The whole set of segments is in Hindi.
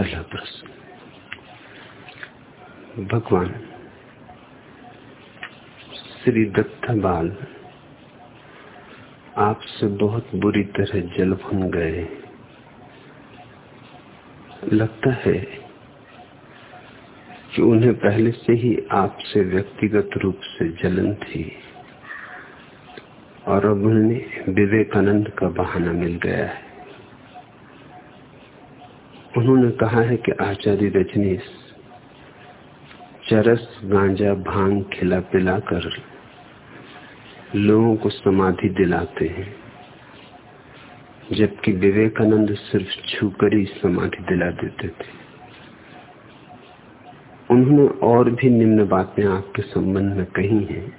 पहला प्रश्न भगवान श्री दत्ता बाल आपसे बहुत बुरी तरह जल भुन गए। लगता है कि उन्हें पहले से ही आपसे व्यक्तिगत रूप से जलन थी और अब उन्हें विवेकानंद का बहाना मिल गया है। उन्होंने कहा है कि आचार्य रजनीश चरस गांजा भाँग खिला पिला कर लोगों को समाधि दिलाते हैं, जबकि विवेकानंद सिर्फ़ छूकर ही समाधि दिला देते थे। उन्होंने और भी निम्न बातें आपके संबंध में कही हैं,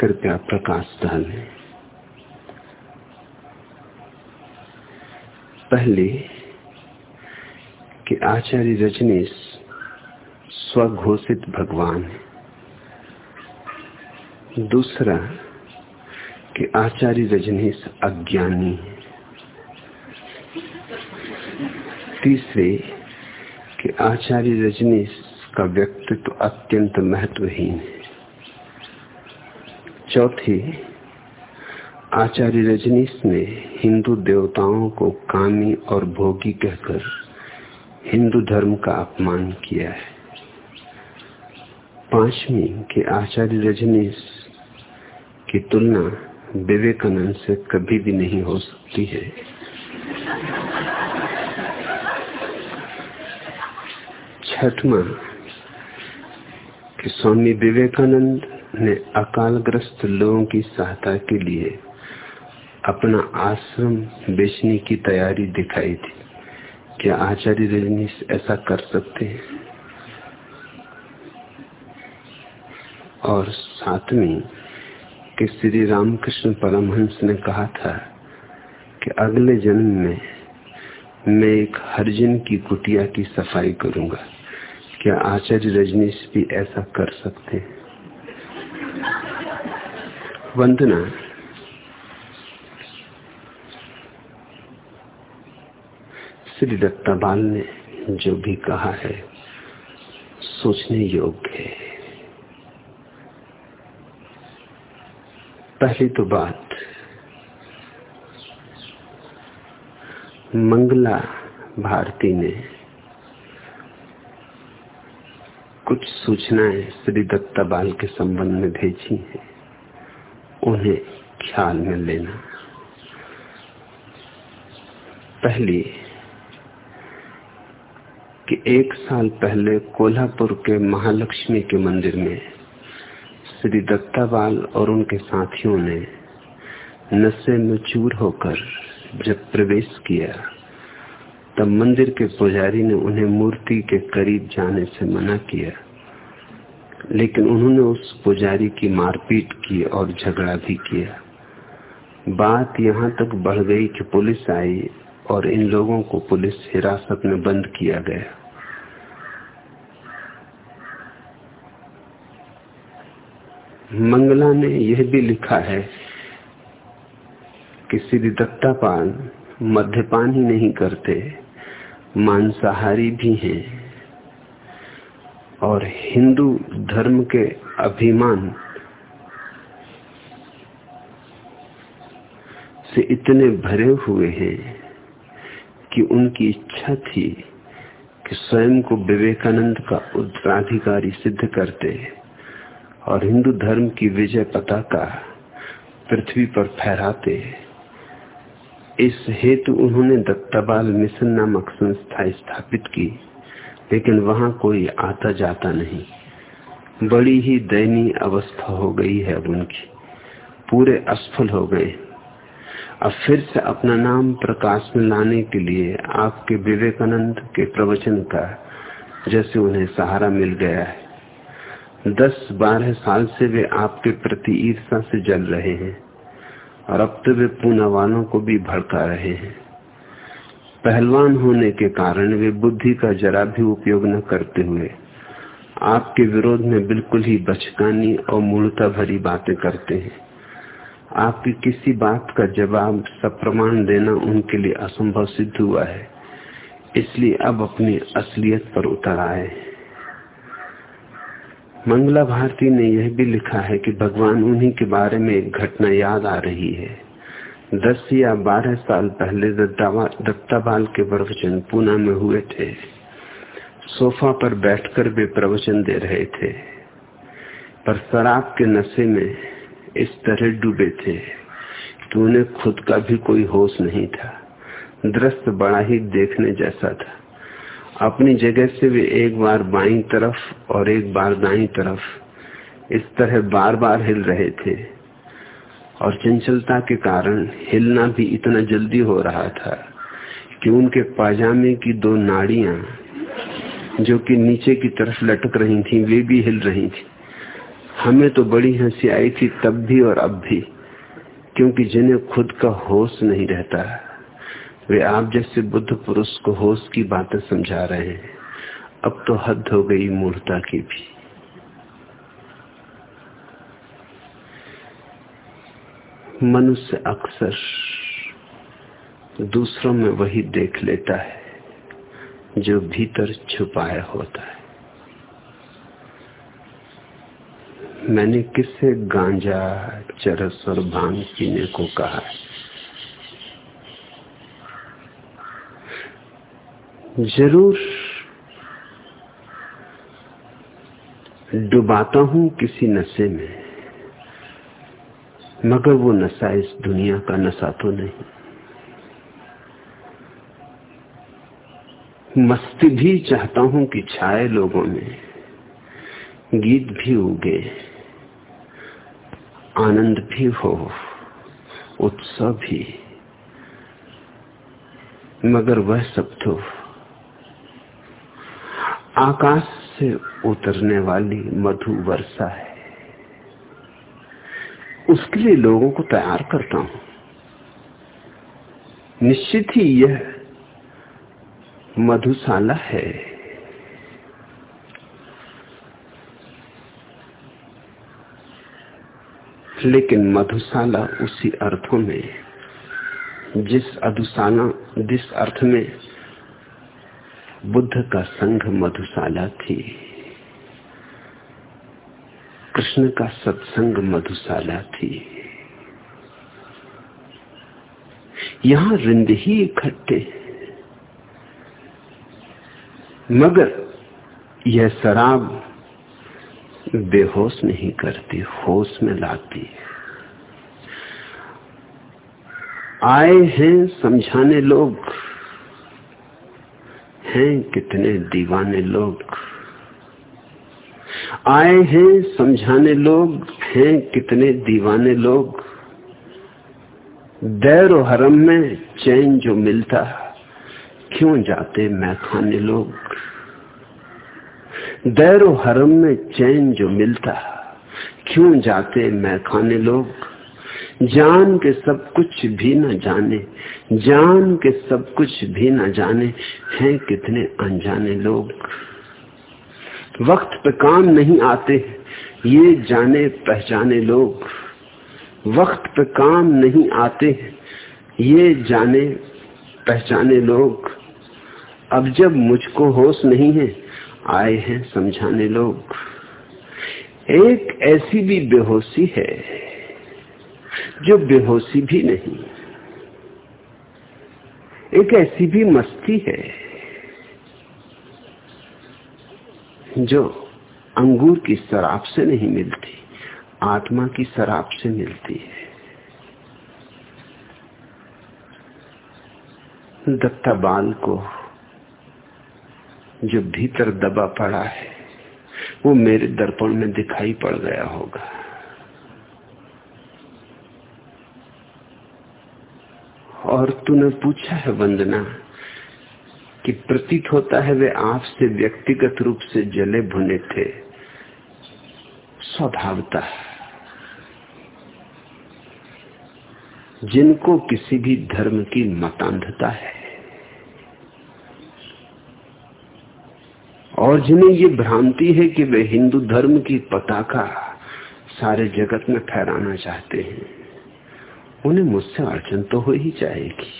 कृपया प्रकाश डालें। पहले कि आचार्य रजनीश स्वघोषित भगवान है। दूसरा कि आचार्य रजनीश अज्ञानी है। तीसरे कि आचार्य रजनीश का व्यक्तित्व अत्यंत महत्वहीन है। चौथी, आचार्य रजनीश ने हिंदू देवताओं को कामी और भोगी कहकर हिंदू धर्म का अपमान किया है। पांचवी के आचार्य रजनीश की तुलना विवेकानंद से कभी भी नहीं हो सकती है। छठवा, कि स्वामी विवेकानंद ने अकालग्रस्त लोगों की सहायता के लिए अपना आश्रम बेचने की तैयारी दिखाई थी। क्या आचार्य रजनीश ऐसा कर सकते हैं। और सातवीं कि श्री रामकृष्ण परमहंस ने कहा था कि अगले जन्म में मैं एक हरिजन की कुटिया की सफ़ाई करूँगा। क्या आचार्य रजनीश भी ऐसा कर सकते हैं? वंदना श्री दत्ताबाल ने जो भी कहा है, सोचने योग्य है। पहली तो बात, मंगला भारती ने कुछ सूचनाएँ श्री दत्ताबाल के संबंध में भेजी हैं। उन्हें ख्याल में लेना। पहली एक साल पहले कोल्हापुर के महालक्ष्मी के मंदिर में श्री दत्तावाल और उनके साथियों ने नशे में चूर होकर जब प्रवेश किया, तब मंदिर के पुजारी ने उन्हें मूर्ति के करीब जाने से मना किया। लेकिन उन्होंने उस पुजारी की मारपीट की और झगड़ा भी किया। बात यहाँ तक बढ़ गई कि पुलिस आई और इन लोगों को पुलिस हिरासत में बंद किया गया। मंगला ने यह भी लिखा है कि श्री दत्तापाल मद्यपान ही नहीं करते, मांसाहारी भी हैं। और हिंदू धर्म के अभिमान से इतने भरे हुए हैं कि उनकी इच्छा थी कि स्वयं को विवेकानंद का उत्तराधिकारी सिद्ध करते। और हिंदू धर्म की विजय पताका पृथ्वी पर फहराते इस हेतु उन्होंने दत्ताबाल मिशन नामक संस्था स्थापित की, लेकिन वहाँ कोई आता जाता नहीं। बड़ी ही दयनीय अवस्था हो गई है अब उनकी। पूरे असफल हो गए। अब फिर से अपना नाम प्रकाश में लाने के लिए आपके विवेकानंद के प्रवचन का जैसे उन्हें सहारा मिल गया है। दस बारह साल से वे आपके प्रति ईर्षा से जल रहे हैं और अब तो वे पूना वालों को भी भड़का रहे हैं। पहलवान होने के कारण वे बुद्धि का जरा भी उपयोग न करते हुए आपके विरोध में बिल्कुल ही बचकानी और मूलता भरी बातें करते हैं। आपकी किसी बात का जवाब सप्रमाण देना उनके लिए असंभव सिद्ध हुआ है, इसलिए अब अपनी असलियत पर उतर आए मंगला भारती ने यह भी लिखा है कि भगवान उन्हीं के बारे में एक घटना याद आ रही है। दस या बारह साल पहले दत्ताबाल के प्रवचन पूना में हुए थे। सोफा पर बैठकर वे प्रवचन दे रहे थे। पर शराब के नशे में इस तरह डूबे थे कि उन्हें खुद का भी कोई होश नहीं था। दृश्य बड़ा ही देखने जैसा था। अपनी जगह से वे एक बार बाई तरफ़ और एक बार दाई तरफ़ इस तरह बार बार हिल रहे थे। और चंचलता के कारण हिलना भी इतना जल्दी हो रहा था कि उनके पाजामे की दो नाड़ियाँ, जो कि नीचे की तरफ़ लटक रही थी, वे भी हिल रही थी। हमें तो बड़ी हँसी आई थी तब भी और अब भी, क्योंकि जिन्हें खुद का होश नहीं रहता। वे आप जैसे बुद्ध पुरुष को होश की बातें समझा रहे हैं। अब तो हद हो गई मूर्ता की भी। मनुष्य अक्सर दूसरों में वही देख लेता है, जो भीतर छुपाया होता है। मैंने किससे गांजा, चरस और भाँग पीने को कहा है? ज़रूर डुबाता हूँ किसी नशे में, मगर वो नशा इस दुनिया का नशा तो नहीं। मस्ती भी चाहता हूँ कि छाए लोगों में, गीत भी उगे, आनंद भी हो उत्सव भी, मगर वह सब तो आकाश से उतरने वाली मधु वर्षा है। उसके लिए लोगों को तैयार करता हूँ। निश्चित ही यह मधुशाला है। लेकिन मधुशाला उसी अर्थों में, जिस अधुशाला, जिस अर्थ में बुद्ध का संघ मधुशाला थी। कृष्ण का सत्संग मधुशाला थी। यहाँ रिंद ही इकट्ठे। मगर यह शराब बेहोश नहीं करती, होश में लाती। आए हैं समझाने लोग। हैं, कितने दीवाने लोग। आए हैं, समझाने लोग, हैं, कितने दीवाने लोग। दैर हरम में चैन जो मिलता, क्यों जाते मैं खाने लोग? दैरो हरम में चैन जो मिलता, क्यों जाते मैं खाने लोग? जान के सब कुछ भी न जाने, जान के सब कुछ भी न जाने, हैं कितने अनजाने लोग। वक्त पे काम नहीं आते, ये जाने पहचाने लोग। वक्त पे काम नहीं आते, ये जाने पहचाने लोग। अब जब मुझको होश नहीं है, आए हैं समझाने लोग। एक ऐसी भी बेहोशी है। जो बेहोशी भी नहीं एक ऐसी भी मस्ती है जो अंगूर की शराब से नहीं मिलती, आत्मा की शराब से मिलती है। दत्ता बाल को जो भीतर दबा पड़ा है, वो मेरे दर्पण में दिखाई पड़ गया होगा। और तूने पूछा है वंदना कि प्रतीत होता है वे आपसे व्यक्तिगत रूप से जले भुने थे। स्वभावता। जिनको किसी भी धर्म की मतांधता है। और जिन्हें ये भ्रांति है कि वे हिंदू धर्म की पताका सारे जगत में फहराना चाहते हैं। उन्हें मुझसे अड़चन तो हो ही जाएगी।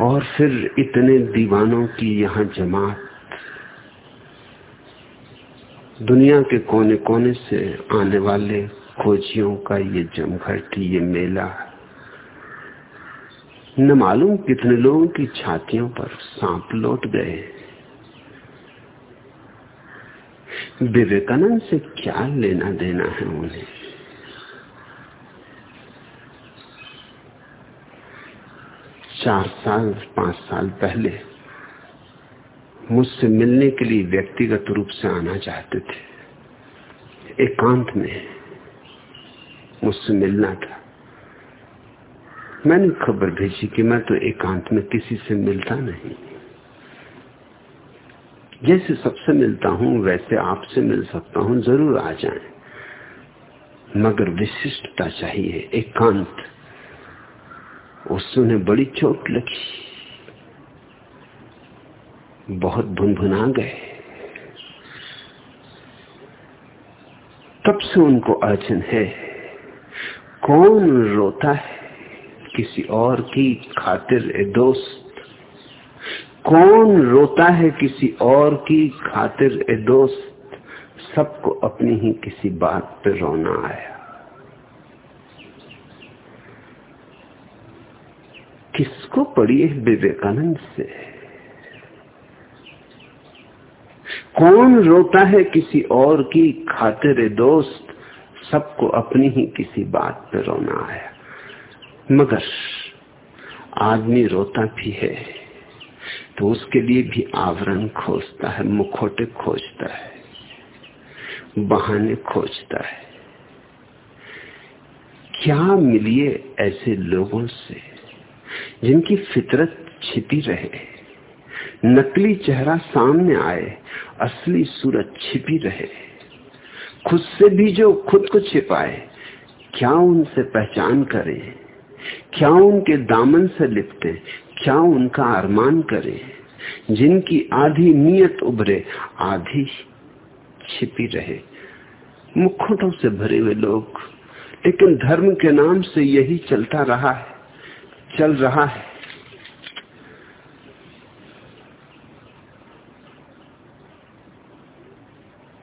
और फिर इतने दीवानों की यहाँ जमात, दुनिया के कोने कोने से आने वाले खोजियों का ये जमघट, ये मेला, न मालूम कितने लोगों की छातियों पर सांप लौट गए। विवेकानंद से क्या लेना देना है उन्हें? चार साल, पाँच साल पहले मुझसे मिलने के लिए व्यक्तिगत रूप से आना चाहते थे। एकांत में मुझसे मिलना था। मैंने खबर भेजी कि मैं तो एकांत में किसी से मिलता नहीं। जैसे सबसे मिलता हूँ, वैसे आपसे मिल सकता हूँ, ज़रूर आ जाएँ। मगर विशिष्टता चाहिए, एकांत। उससे उन्हें बड़ी चोट लगी। बहुत भुनभुना गए। तब से उनको अड़चन है, कौन रोता है किसी और की खातिर ए दोस्त? कौन रोता है किसी और की खातिर ए दोस्त? सबको अपनी ही किसी बात पे रोना आया। किसको है? विवेकानंद से। कौन रोता है किसी और की खातिर दोस्त? सबको अपनी ही किसी बात पर रोना आया मगर आदमी रोता भी है तो उसके लिए भी आवरण खोजता है, मुखोटे खोजता है, बहाने खोजता है। क्या मिलिए ऐसे लोगों से? जिनकी फितरत छिपी रहे, नकली चेहरा सामने आए, असली सूरत छिपी रहे। खुद से भी जो खुद को छिपाए, क्या उनसे पहचान करें? क्या उनके दामन से लिपटे? क्या उनका अरमान करें? जिनकी आधी नीयत उभरे, आधी छिपी रहे। मुखोटों से भरे हुए लोग, लेकिन धर्म के नाम से यही चलता रहा है। चल रहा है।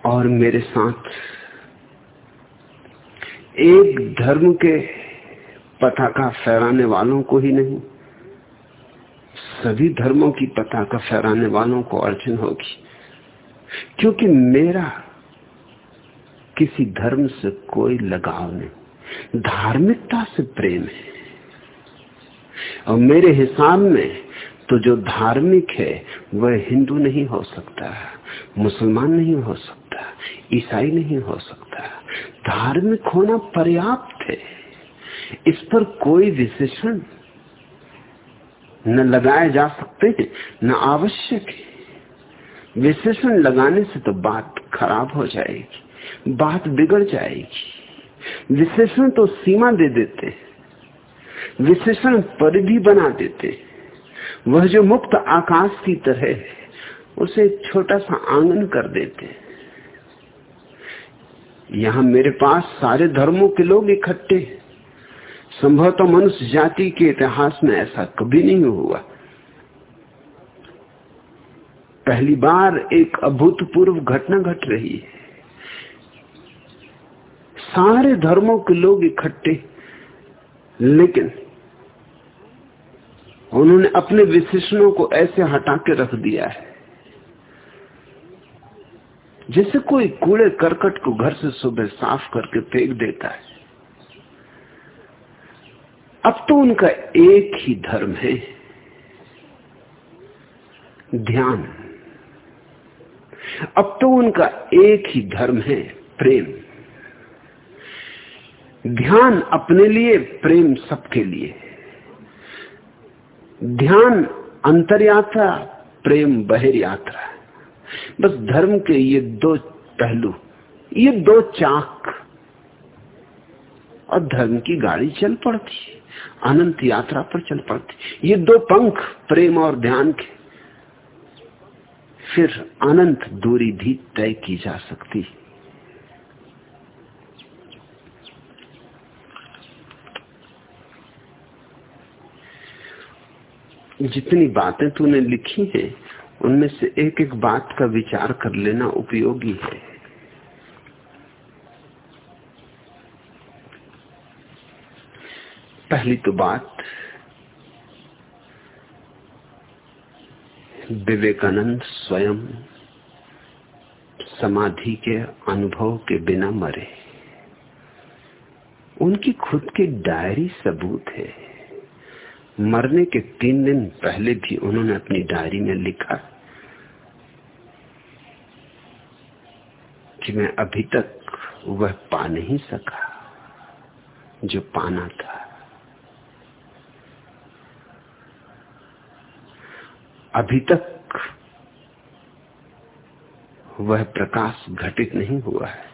और मेरे साथ एक धर्म के पताका फहराने वालों को ही नहीं, सभी धर्मों की पताका फहराने वालों को अड़चन होगी। क्योंकि मेरा किसी धर्म से कोई लगाव नहीं, धार्मिकता से प्रेम है। और मेरे हिसाब में तो जो धार्मिक है, वह हिंदू नहीं हो सकता, मुसलमान नहीं हो सकता, ईसाई नहीं हो सकता। धार्मिक होना पर्याप्त है। इस पर कोई विशेषण न लगाए जा सकते हैं, न आवश्यक है। विशेषण लगाने से तो बात खराब हो जाएगी, बात बिगड़ जाएगी। विशेषण तो सीमा दे देते हैं। विशेषण पर भी बना देते। वह जो मुक्त आकाश की तरह है, उसे छोटा सा आँगन कर देते। यहाँ मेरे पास सारे धर्मों के लोग इकट्ठे संभवतः तो मनुष्य जाति के इतिहास में ऐसा कभी नहीं हुआ। पहली बार एक अभूतपूर्व घटना घट रही है। सारे धर्मों के लोग इकट्ठे लेकिन उन्होंने अपने विशेषणों को ऐसे हटा के रख दिया है, जैसे कोई कूड़े करकट को घर से सुबह साफ़ करके फेंक देता है। अब तो उनका एक ही धर्म है, ध्यान। अब तो उनका एक ही धर्म है, प्रेम। ध्यान अपने लिए, प्रेम सबके लिए। ध्यान अंतर यात्रा प्रेम बहिर यात्रा बस धर्म के ये दो पहलू, ये दो चाक। और धर्म की गाड़ी चल पड़ती, अनंत यात्रा पर चल पड़ती। ये दो पंख, प्रेम और ध्यान के। फिर अनंत दूरी भी तय की जा सकती। है जितनी बातें तूने लिखी हैं, उनमें से एक एक बात का विचार कर लेना उपयोगी है। पहली तो बात, विवेकानंद स्वयं समाधि के अनुभव के बिना मरे। उनकी खुद की डायरी सबूत है। मरने के तीन दिन पहले भी उन्होंने अपनी डायरी में लिखा कि मैं अभी तक वह पा नहीं सका जो पाना था। अभी तक वह प्रकाश घटित नहीं हुआ है।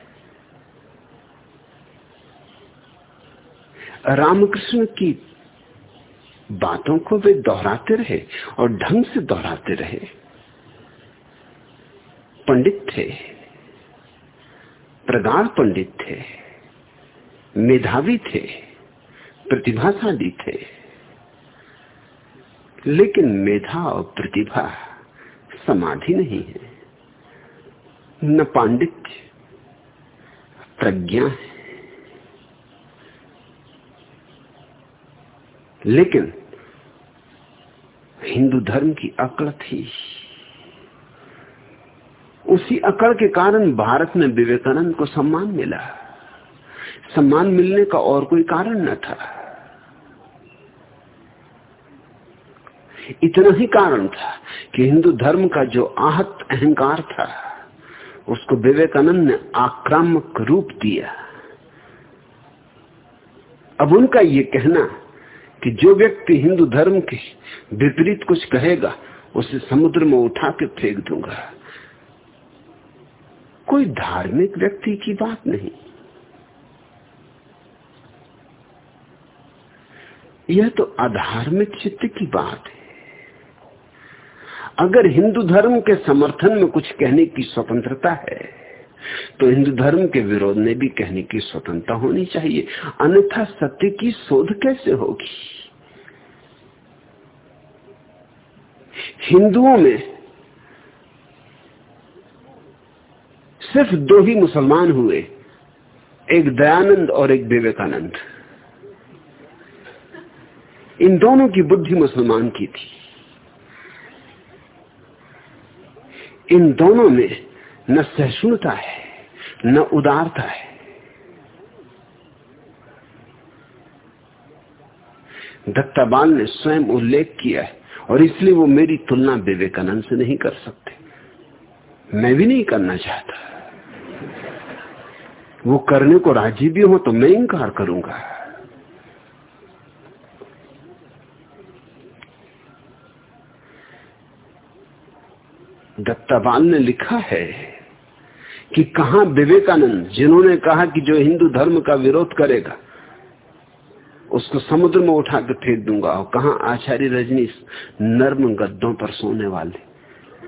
रामकृष्ण की बातों को वे दोहराते रहे और ढंग से दोहराते रहे। पंडित थे, प्रगाढ़ पंडित थे, मेधावी थे, प्रतिभाशाली थे। लेकिन मेधा और प्रतिभा समाधि नहीं है। न पांडित्य, प्रज्ञा है। लेकिन हिंदू धर्म की अकड़ थी। उसी अकड़ के कारण भारत में विवेकानंद को सम्मान मिला। सम्मान मिलने का और कोई कारण न था। इतना ही कारण था कि हिंदू धर्म का जो आहत अहंकार था, उसको विवेकानंद ने आक्रामक रूप दिया। अब उनका ये कहना कि जो व्यक्ति हिंदू धर्म के विपरीत कुछ कहेगा, उसे समुद्र में उठा के फेंक दूँगा। कोई धार्मिक व्यक्ति की बात नहीं। यह तो अधार्मिक चित्त की बात है। अगर हिंदू धर्म के समर्थन में कुछ कहने की स्वतंत्रता है तो हिंदू धर्म के विरोध में भी कहने की स्वतंत्रता होनी चाहिए। अन्यथा सत्य की शोध कैसे होगी? हिंदुओं में सिर्फ़ दो ही मुसलमान हुए, एक दयानंद और एक विवेकानंद। इन दोनों की बुद्धि मुसलमान की थी। इन दोनों में न सहिष्णुता है न उदारता है। दत्ताबाल ने स्वयं उल्लेख किया है और इसलिए वो मेरी तुलना विवेकानंद से नहीं कर सकते। मैं भी नहीं करना चाहता। वो करने को राज़ी भी हो तो मैं इंकार करूँगा। दत्ताबाल ने लिखा है कि कहा विवेकानंद, जिन्होंने कहा कि जो हिंदू धर्म का विरोध करेगा, उसको समुद्र में उठा के फेंक दूँगा और कहा आचार्य रजनी नर्म गद्दों पर सोने वाले।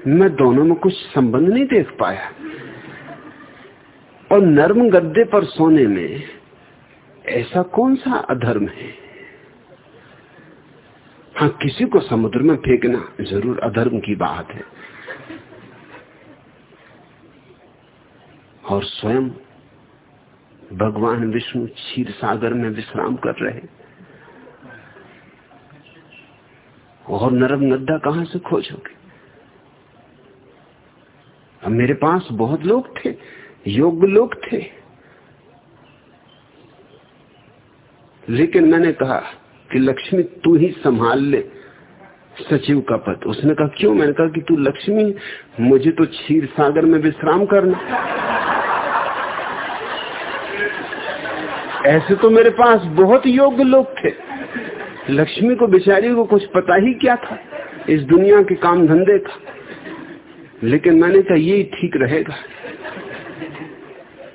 मैं दोनों में कुछ संबंध नहीं देख पाया। और नर्म गद्दे पर सोने में ऐसा कौन सा अधर्म है? हाँ किसी को समुद्र में फेंकना ज़रूर अधर्म की बात है। और स्वयं भगवान विष्णु क्षीर सागर में विश्राम कर रहे और नरम नद्दा कहाँ से खोजोगे? अब मेरे पास बहुत लोग थे, योग्य लोग थे। लेकिन मैंने कहा कि लक्ष्मी तू ही संभाल ले, सचिव का पद। उसने कहा, क्यों? मैंने कहा कि तू लक्ष्मी मुझे तो क्षीर सागर में विश्राम करना ऐसे तो मेरे पास बहुत योग्य लोग थे। लक्ष्मी को, बेचारी को कुछ पता ही क्या था? इस दुनिया के काम धंधे का लेकिन मैंने कहा यही ठीक रहेगा।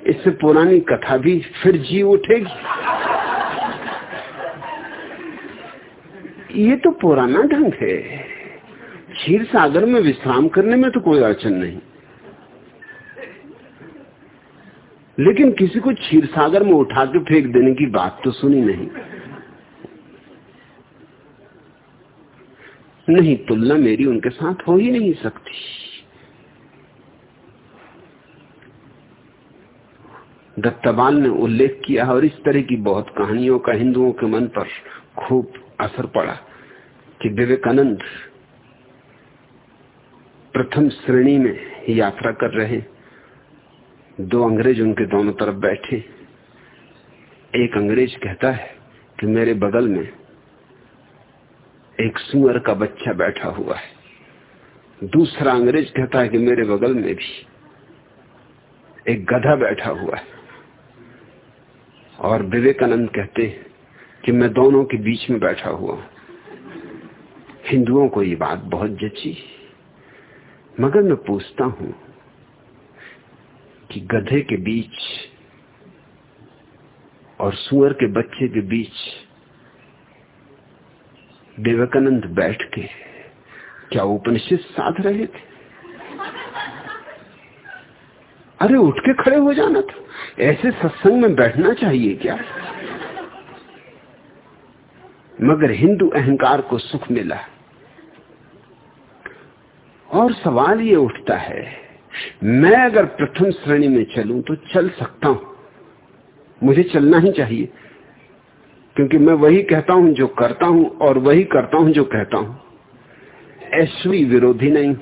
इससे पुरानी कथा भी फिर जी उठेगी। ये तो पुराना ढंग है। क्षीर सागर में विश्राम करने में तो कोई अड़चन नहीं। लेकिन किसी को क्षीर सागर में उठा के फेंक देने की बात तो सुनी नहीं। नहीं, तुलना मेरी उनके साथ हो ही नहीं सकती। दत्तबाल ने उल्लेख किया और इस तरह की बहुत कहानियों का हिंदुओं के मन पर खूब असर पड़ा कि विवेकानंद प्रथम श्रेणी में यात्रा कर रहे दो अंग्रेज़ उनके दोनों तरफ़ बैठे। एक अंग्रेज़ कहता है कि मेरे बगल में एक सुअर का बच्चा बैठा हुआ है। दूसरा अंग्रेज़ कहता है कि मेरे बगल में भी एक गधा बैठा हुआ है। और विवेकानंद कहते हैं कि मैं दोनों के बीच में बैठा हुआ हूँ। हिंदुओं को ये बात बहुत जची। मगर मैं पूछता हूँ कि गधे के बीच और सुअर के बच्चे के बीच विवेकानंद बैठ के क्या उपनिषद साध रहे थे? अरे उठ के खड़े हो जाना था। ऐसे सत्संग में बैठना चाहिए क्या? मगर हिंदू अहंकार को सुख मिला। और सवाल ये उठता है मैं अगर प्रथम श्रेणी में चलूँ तो चल सकता हूँ। मुझे चलना ही चाहिए। क्योंकि मैं वही कहता हूँ जो करता हूँ और वही करता हूँ जो कहता हूँ। ऐश्वी विरोधी नहीं।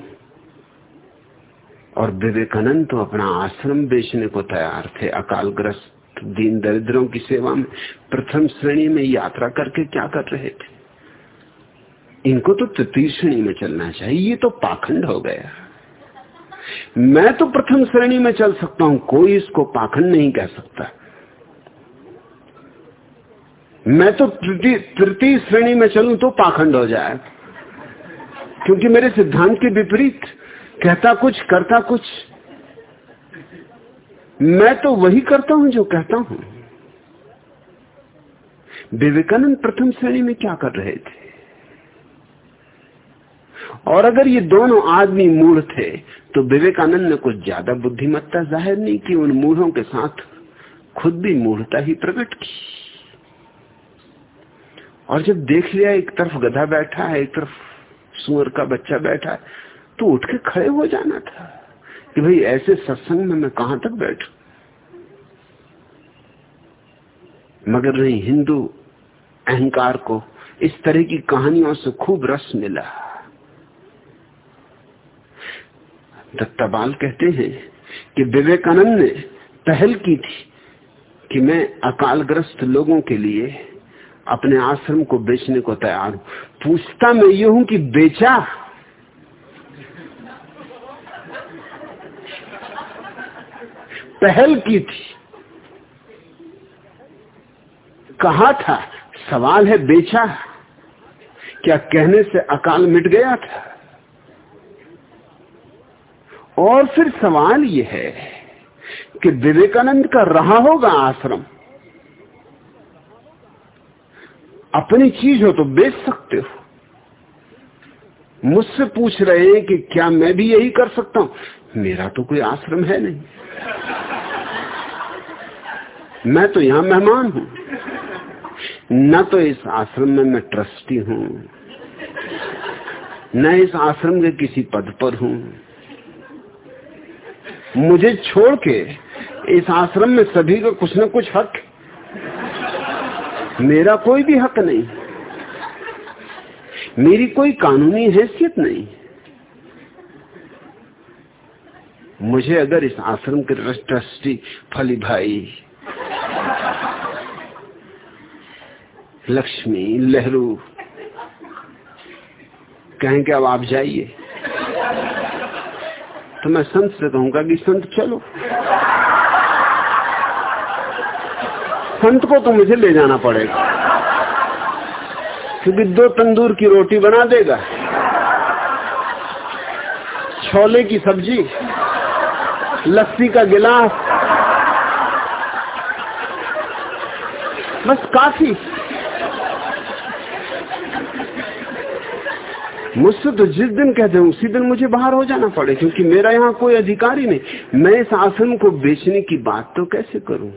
और विवेकानंद तो अपना आश्रम बेचने को तैयार थे, अकालग्रस्त, दीन दरिद्रों की सेवा में। प्रथम श्रेणी में यात्रा करके क्या कर रहे थे? इनको तो तृतीय श्रेणी में चलना चाहिए। ये तो पाखंड हो गया। मैं तो प्रथम श्रेणी में चल सकता हूँ, कोई इसको पाखंड नहीं कह सकता। मैं तो तृतीय श्रेणी में चलूँ तो पाखंड हो जाए। क्योंकि मेरे सिद्धांत के विपरीत, कहता कुछ, करता कुछ। मैं तो वही करता हूँ जो कहता हूँ। विवेकानंद प्रथम श्रेणी में क्या कर रहे थे? और अगर ये दोनों आदमी मूढ़ थे तो विवेकानंद ने कुछ ज़्यादा बुद्धिमत्ता ज़ाहिर नहीं की, उन मूढ़ों के साथ खुद भी मूढ़ता ही प्रकट की। और जब देख लिया, एक तरफ़ गधा बैठा है, एक तरफ़ सुअर का बच्चा बैठा है तो उठ के खड़े हो जाना था कि भाई, ऐसे सत्संग में मैं कहाँ तक बैठू? मगर नहीं, हिंदू अहंकार को इस तरह की कहानियों से खूब रस मिला। दत्ताबाल कहते हैं कि विवेकानंद ने पहल की थी कि मैं अकालग्रस्त लोगों के लिए अपने आश्रम को बेचने को तैयार हूँ। पूछता मैं ये हूँ कि बेचा? पहल की थी। कहा था? सवाल है, बेचा? क्या कहने से अकाल मिट गया था? और फिर सवाल यह है कि विवेकानंद का रहा होगा आश्रम। अपनी चीज़ हो तो बेच सकते हो। मुझसे पूछ रहे हैं कि क्या मैं भी यही कर सकता हूँ? मेरा तो कोई आश्रम है नहीं। मैं तो यहाँ मेहमान हूँ। न तो इस आश्रम में मैं ट्रस्टी हूँ। न इस आश्रम के किसी पद पर हूँ। मुझे छोड़ के इस आश्रम में सभी का कुछ न कुछ हक। मेरा कोई भी हक नहीं। मेरी कोई कानूनी हैसियत नहीं। मुझे अगर इस आश्रम के ट्रस्टी फली भाई, लक्ष्मी, लहरू कहेंगे अब आप जाइए। तो मैं संत से कहूँगा कि संत, चलो। संत को तो मुझे ले जाना पड़ेगा। क्योंकि दो तंदूर की रोटी बना देगा। छोले की सब्ज़ी, लस्सी का गिलास, बस काफ़ी। मुझसे तो जिस दिन कहते हैं, उसी दिन मुझे बाहर हो जाना पड़े, क्योंकि मेरा यहाँ कोई अधिकार नहीं। मैं इस आसन को बेचने की बात तो कैसे करूँ?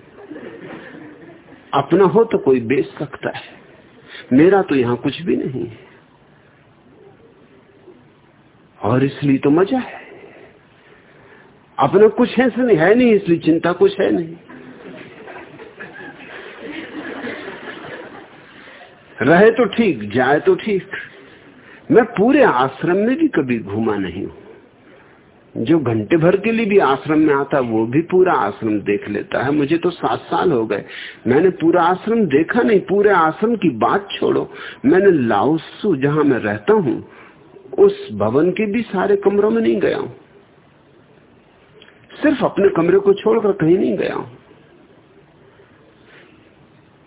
अपना हो तो कोई बेच सकता है। मेरा तो यहाँ कुछ भी नहीं है। और इसलिए तो मज़ा है। अपना कुछ है नहीं है नहीं इसलिए, चिंता कुछ है नहीं। रहे तो ठीक, जाए तो ठीक। मैं पूरे आश्रम में भी कभी घूमा नहीं हूँ। जो घंटे भर के लिए भी आश्रम में आता, वो भी पूरा आश्रम देख लेता है। मुझे तो सात साल हो गए। मैंने पूरा आश्रम देखा नहीं, पूरे आश्रम की बात छोड़ो। मैंने लाउसू जहाँ मैं रहता हूँ, उस भवन के भी सारे कमरों में नहीं गया हूँ। सिर्फ़ अपने कमरे को छोड़कर कहीं नहीं गया हूँ।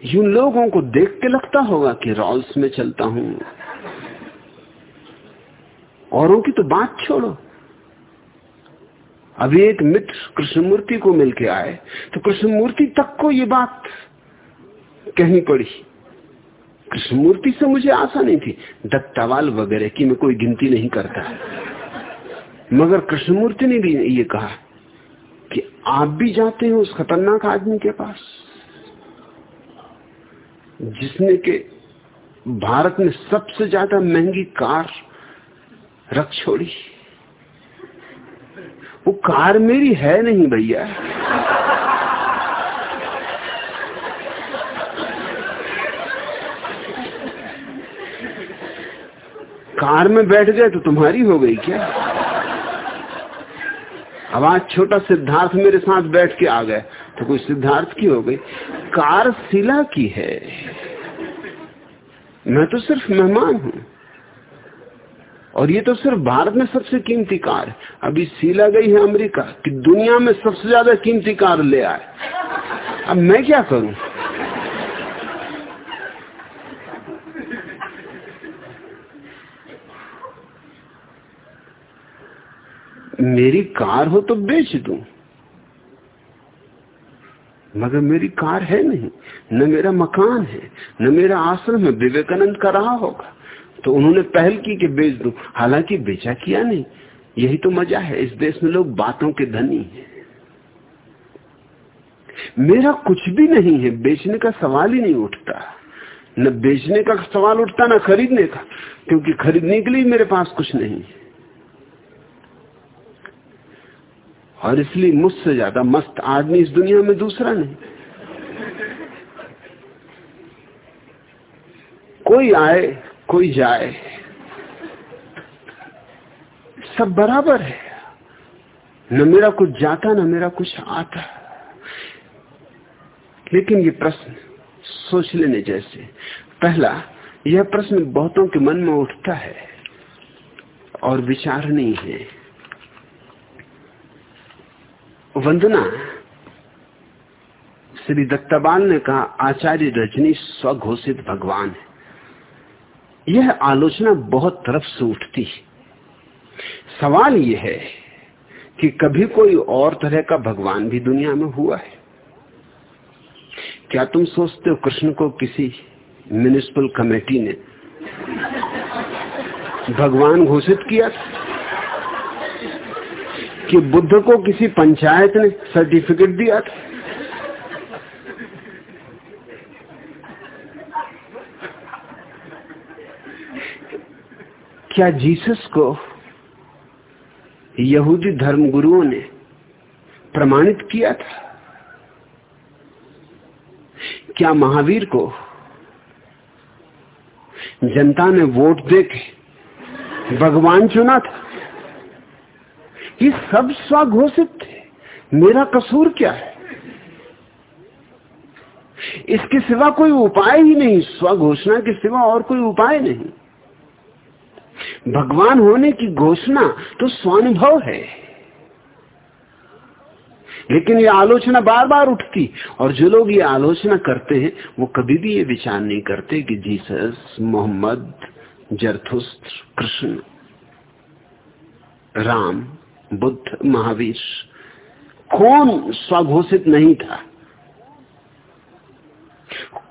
यूँ लोगों को देख के लगता होगा कि रॉल्स में चलता हूँ। औरों की तो बात छोड़ो। अभी एक मित्र कृष्णमूर्ति को मिलके आए तो कृष्णमूर्ति तक को ये बात कहनी पड़ी। कृष्णमूर्ति से मुझे आशा नहीं थी। दत्तावाल वगैरह की मैं कोई गिनती नहीं करता। मगर कृष्णमूर्ति ने भी ये कहा कि आप भी जाते हैं उस खतरनाक आदमी के पास, जिसने के भारत में सबसे ज़्यादा महँगी कार रख छोड़ी। वो कार मेरी है नहीं भैया। कार में बैठ गए तो तुम्हारी हो गई क्या? अब आज छोटा सिद्धार्थ मेरे साथ बैठ के आ गए तो कोई सिद्धार्थ की हो गई। कार शिला की है। मैं तो सिर्फ़ मेहमान हूँ। और ये तो सिर्फ़ भारत में सबसे कीमती कार है। अभी सीला गई है अमेरिका, कि दुनिया में सबसे ज़्यादा कीमती कार ले आए। अब मैं क्या करूँ? मेरी कार हो तो बेच दूँ, मगर मेरी कार है नहीं। न मेरा मकान है, न मेरा आश्रम है। विवेकानंद का रहा होगा। तो उन्होंने पहल की कि बेच दू। हालाँकि बेचा किया नहीं। यही तो मज़ा है। इस देश में लोग बातों के धनी हैं। मेरा कुछ भी नहीं है। बेचने का सवाल ही नहीं उठता। न बेचने का सवाल उठता, ना खरीदने का। क्योंकि खरीदने के लिए मेरे पास कुछ नहीं है। और इसलिए मुझसे ज़्यादा मस्त आदमी इस दुनिया में दूसरा नहीं। कोई आए कोई जाए। सब बराबर है। न मेरा कुछ जाता, न मेरा कुछ आता। लेकिन ये प्रश्न सोच लेने जैसे। पहला, यह प्रश्न बहुतों के मन में उठता है और विचार नहीं है। वंदना, श्री दत्ताबाल ने कहा, आचार्य रजनी स्वघोषित भगवान है। यह आलोचना बहुत तरफ़ से उठती है। सवाल यह है कि कभी कोई और तरह का भगवान भी दुनिया में हुआ है? क्या तुम सोचते हो कृष्ण को किसी म्यूनिसिपल कमेटी ने भगवान घोषित किया कि बुद्ध को किसी पंचायत ने सर्टिफिकेट दिया था? क्या जीसस को यहूदी धर्मगुरुओं ने प्रमाणित किया था? क्या महावीर को जनता ने वोट देके भगवान चुना था? ये सब स्वघोषित थे। मेरा कसूर क्या है? इसके सिवा कोई उपाय ही नहीं। स्वघोषणा के सिवा और कोई उपाय नहीं। भगवान होने की घोषणा तो स्वानुभव है। लेकिन ये आलोचना बार बार उठती, और जो लोग ये आलोचना करते हैं, वो कभी भी ये विचार नहीं करते कि Jesus, Muhammad Zarathustra Krishna, Ram, Buddha, Mahavir, कौन स्वघोषित नहीं था?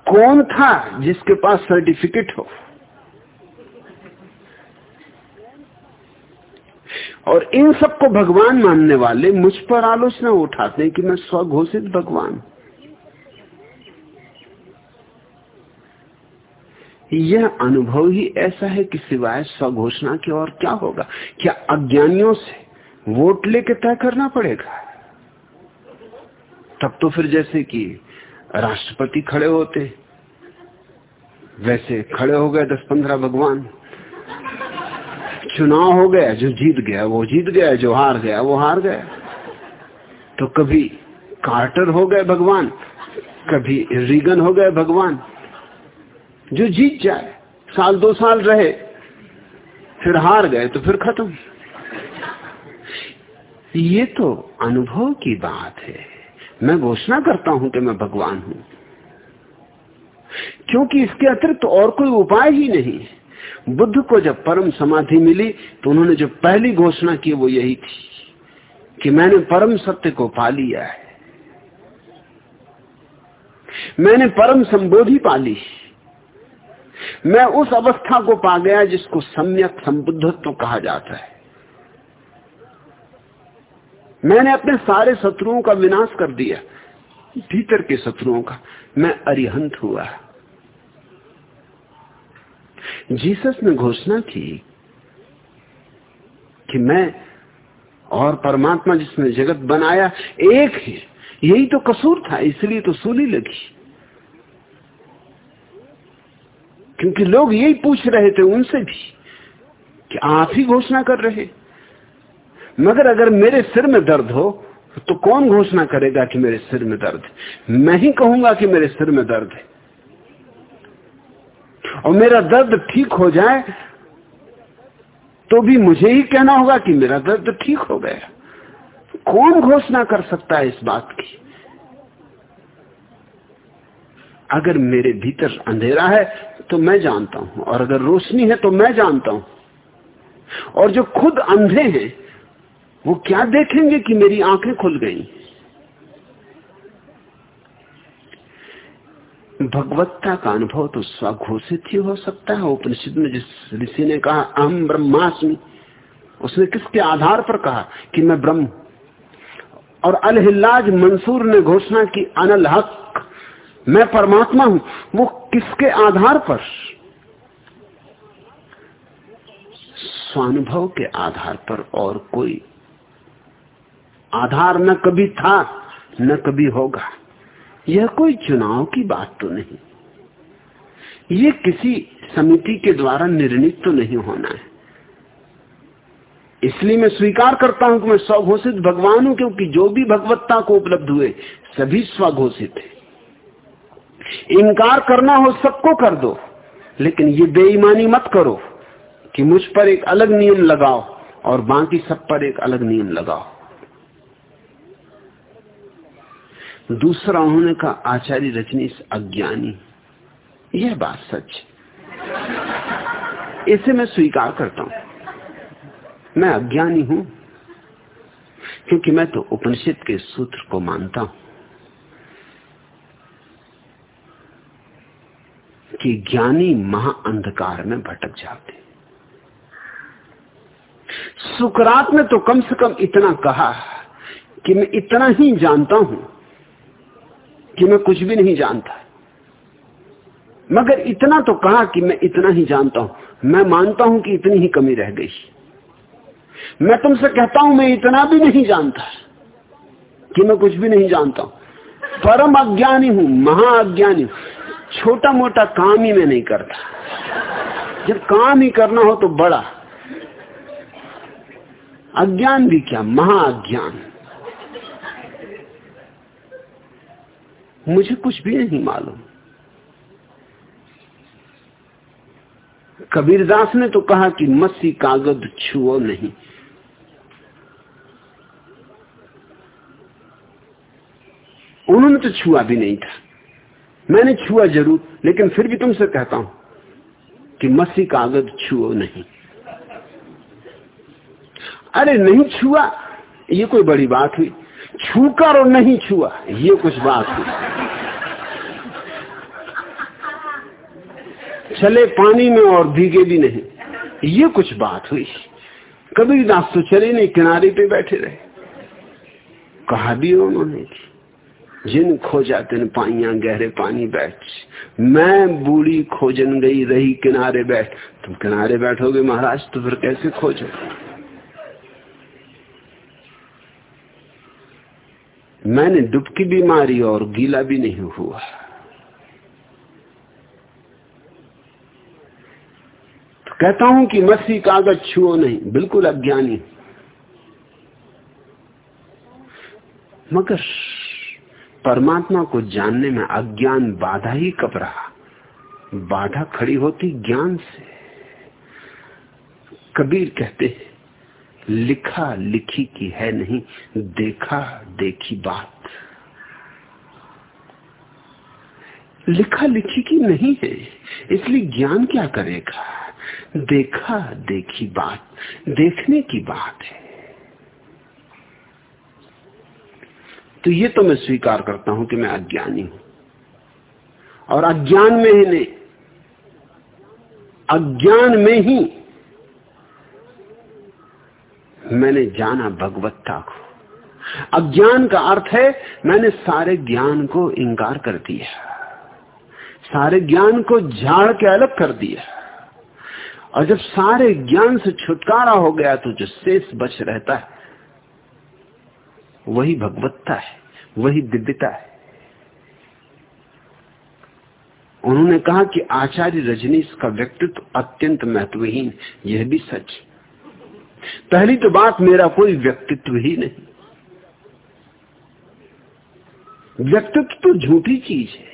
कौन था जिसके पास सर्टिफिकेट हो? और इन सबको भगवान मानने वाले मुझ पर आलोचना उठाते हैं कि मैं स्वघोषित भगवान यह अनुभव ही ऐसा है कि सिवाय स्वघोषणा के और क्या होगा? क्या अज्ञानियों से वोट लेके तय करना पड़ेगा? तब तो फिर जैसे कि राष्ट्रपति खड़े होते, वैसे खड़े हो गए दस पंद्रह भगवान। चुनाव हो गया, जो जीत गया, वो जीत गया, जो हार गया, वो हार गया। तो कभी कार्टर हो गए भगवान, कभी रीगन हो गए भगवान। जो जीत जाए, साल दो साल रहे, फिर हार गए तो फिर खत्म। ये तो अनुभव की बात है। मैं घोषणा करता हूँ कि मैं भगवान हूँ। क्योंकि इसके अतिरिक्त तो और कोई उपाय ही नहीं है। बुद्ध को जब परम समाधि मिली तो उन्होंने जो पहली घोषणा की वो यही थी कि मैंने परम सत्य को पा लिया है। मैंने परम संबोधि पा ली। मैं उस अवस्था को पा गया जिसको सम्यक संबुद्धत्व कहा जाता है। मैंने अपने सारे शत्रुओं का विनाश कर दिया, भीतर के शत्रुओं का। मैं अरिहंत हुआ। है जीसस ने घोषणा की कि मैं और परमात्मा जिसने जगत बनाया एक है। यही तो कसूर था, इसलिए तो सूली लगी। क्योंकि लोग यही पूछ रहे थे उनसे भी कि आप ही घोषणा कर रहे। मगर अगर मेरे सिर में दर्द हो तो कौन घोषणा करेगा कि मेरे सिर में दर्द मैं ही कहूँगा कि मेरे सिर में दर्द है। और मेरा दर्द ठीक हो जाए तो भी मुझे ही कहना होगा कि मेरा दर्द ठीक हो गया। कौन घोषणा कर सकता है इस बात की? अगर मेरे भीतर अंधेरा है तो मैं जानता हूँ, और अगर रोशनी है तो मैं जानता हूँ। और जो खुद अंधे हैं, वो क्या देखेंगे कि मेरी आँखें खुल गई? भगवत्ता का अनुभव तो स्वघोषित ही हो सकता है। उपनिषद में जिस ऋषि ने कहा अहम ब्रह्मास्मि, उसने किसके आधार पर कहा कि मैं ब्रह्म और अलहिल्लाज मंसूर ने घोषणा की, अनल हक, मैं परमात्मा हूँ। वो किसके आधार पर? स्वानुभव के आधार पर और कोई आधार न कभी था, न कभी होगा। यह कोई चुनाव की बात तो नहीं। ये किसी समिति के द्वारा निर्णित तो नहीं होना है। इसलिए मैं स्वीकार करता हूँ कि मैं स्वघोषित भगवान हूँ, क्योंकि जो भी भगवत्ता को उपलब्ध हुए, सभी स्वघोषित है। इनकार करना हो, सबको कर दो, लेकिन ये बेईमानी मत करो कि मुझ पर एक अलग नियम लगाओ और बाकी सब पर एक अलग नियम लगाओ। दूसरा उन्होंने कहा, आचार्य रजनीश अज्ञानी। यह बात सच इसे मैं स्वीकार करता हूँ। मैं अज्ञानी हूँ, क्योंकि मैं तो उपनिषद के सूत्र को मानता हूँ कि ज्ञानी महाअंधकार में भटक जाते सुकरात ने तो कम से कम इतना कहा कि मैं इतना ही जानता हूँ कि मैं कुछ भी नहीं जानता। मगर इतना तो कहा कि मैं इतना ही जानता हूँ। मैं मानता हूँ कि इतनी ही कमी रह गई। मैं तुमसे कहता हूँ, मैं इतना भी नहीं जानता कि मैं कुछ भी नहीं जानता हूँ। परम अज्ञानी हूँ, महाअज्ञानी हूँ। छोटा मोटा काम ही मैं नहीं करता। जब काम ही करना हो तो बड़ा। अज्ञान भी क्या? महाअज्ञान। मुझे कुछ भी नहीं मालूम। कबीरदास ने तो कहा कि मसी कागज़ छुओ नहीं। उन्होंने तो छुआ भी नहीं था। मैंने छुआ ज़रूर, लेकिन फिर भी तुमसे कहता हूँ कि मसी कागज़ छुओ नहीं। अरे नहीं छुआ, ये कोई बड़ी बात हुई। छूकर और नहीं छुआ। ये कुछ बात हुई चले पानी में और भीगे भी नहीं। ये कुछ बात हुई। कभी कबीरदास तो चले नहीं, किनारे पे बैठे रहे। कहा भी उन्होंने जिन खोजा तिन पाइया गहरे पानी बैठ। मैं बूढ़ी खोजन गई रही किनारे बैठ। तुम किनारे बैठोगे महाराज तो फिर कैसे खोजो मैंने डुबकी भी मारी और गीला भी नहीं हुआ। तो कहता हूँ कि मसी कागज़ छुओ नहीं, बिल्कुल अज्ञानी। मगर परमात्मा को जानने में अज्ञान बाधा ही कब रहा? बाधा खड़ी होती ज्ञान से। कबीर कहते हैं लिखा लिखी की है नहीं, देखा देखी बात। लिखा लिखी की नहीं है, इसलिए ज्ञान क्या करेगा? देखा देखी बात, देखने की बात है। तो ये तो मैं स्वीकार करता हूँ कि मैं अज्ञानी हूँ। और अज्ञान में ही नहीं, अज्ञान में ही मैंने जाना भगवत्ता को। अज्ञान का अर्थ है, मैंने सारे ज्ञान को इंकार कर दिया। सारे ज्ञान को झाड़ के अलग कर दिया। और जब सारे ज्ञान से छुटकारा हो गया तो जो शेष बच रहता है, वही भगवत्ता है, वही दिव्यता है। उन्होंने कहा कि आचार्य रजनीश का व्यक्तित्व अत्यंत महत्वहीन यह भी सच पहली तो बात, मेरा कोई व्यक्तित्व ही नहीं। व्यक्तित्व तो झूठी चीज़ है।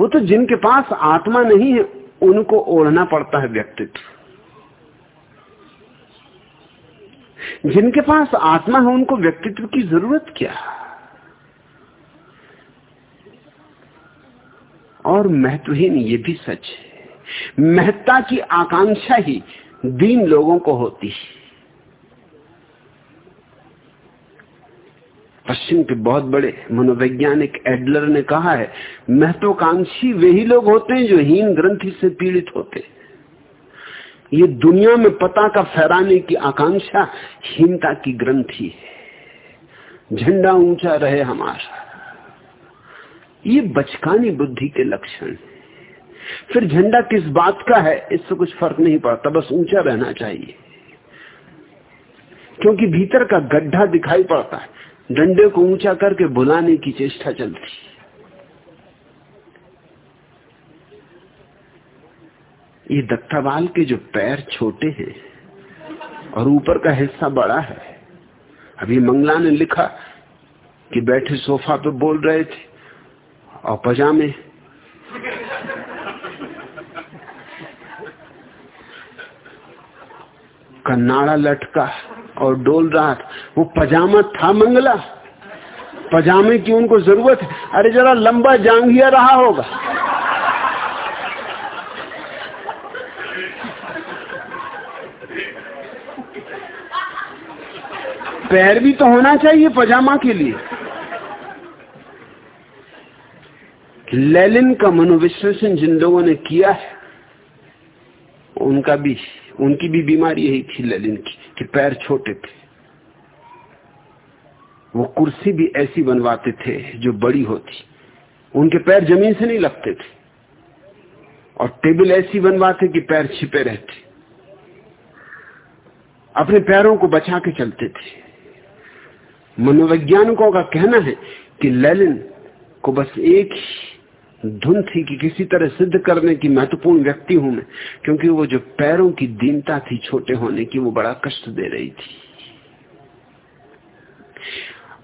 वो तो जिनके पास आत्मा नहीं है, उनको ओढ़ना पड़ता है व्यक्तित्व। जिनके पास आत्मा है, उनको व्यक्तित्व की ज़रूरत क्या? और महत्वहीन ये भी सच है। महत्ता की आकांक्षा ही दीन लोगों को होती है। पश्चिम के बहुत बड़े मनोवैज्ञानिक एडलर ने कहा है, महत्वाकांक्षी वे ही लोग होते हैं जो हीन ग्रंथि से पीड़ित होते हैं। ये दुनिया में पता का फहराने की आकांक्षा हीनता की ग्रंथि है। झंडा ऊँचा रहे हमारा। ये बचकानी बुद्धि के लक्षण फिर झंडा किस बात का है, इससे कुछ फ़र्क नहीं पड़ता, बस ऊँचा रहना चाहिए। क्योंकि भीतर का गड्ढा दिखाई पड़ता है। डंडे को ऊँचा करके बुलाने की चेष्टा चलती ये दत्तावाल के जो पैर छोटे हैं और ऊपर का हिस्सा बड़ा है, अभी मंगला ने लिखा कि बैठे सोफा पे बोल रहे थे, और पजामे। का नाड़ा लटका। और डोल रहा था वो पजामा था मंगला। पजामे की उनको ज़रूरत है। अरे जरा लंबा जांगिया रहा होगा। पैर भी तो होना चाहिए पजामा के लिए। लेलिन का मनोविश्लेषण जिन लोगों ने किया है, उनका भी उनकी भी बीमारी यही थी लेलिन की, कि पैर छोटे थे। वो कुर्सी भी ऐसी बनवाते थे जो बड़ी होती। उनके पैर ज़मीन से नहीं लगते थे। और टेबल ऐसी बनवाते कि पैर छिपे रहते। अपने पैरों को बचा के चलते थे। मनोवैज्ञानिकों का कहना है कि लेलिन को बस एक ही धुन थी कि किसी तरह सिद्ध करने की महत्वपूर्ण व्यक्ति हूँ मैं, क्योंकि वो जो पैरों की दीनता थी छोटे होने की, वो बड़ा कष्ट दे रही थी।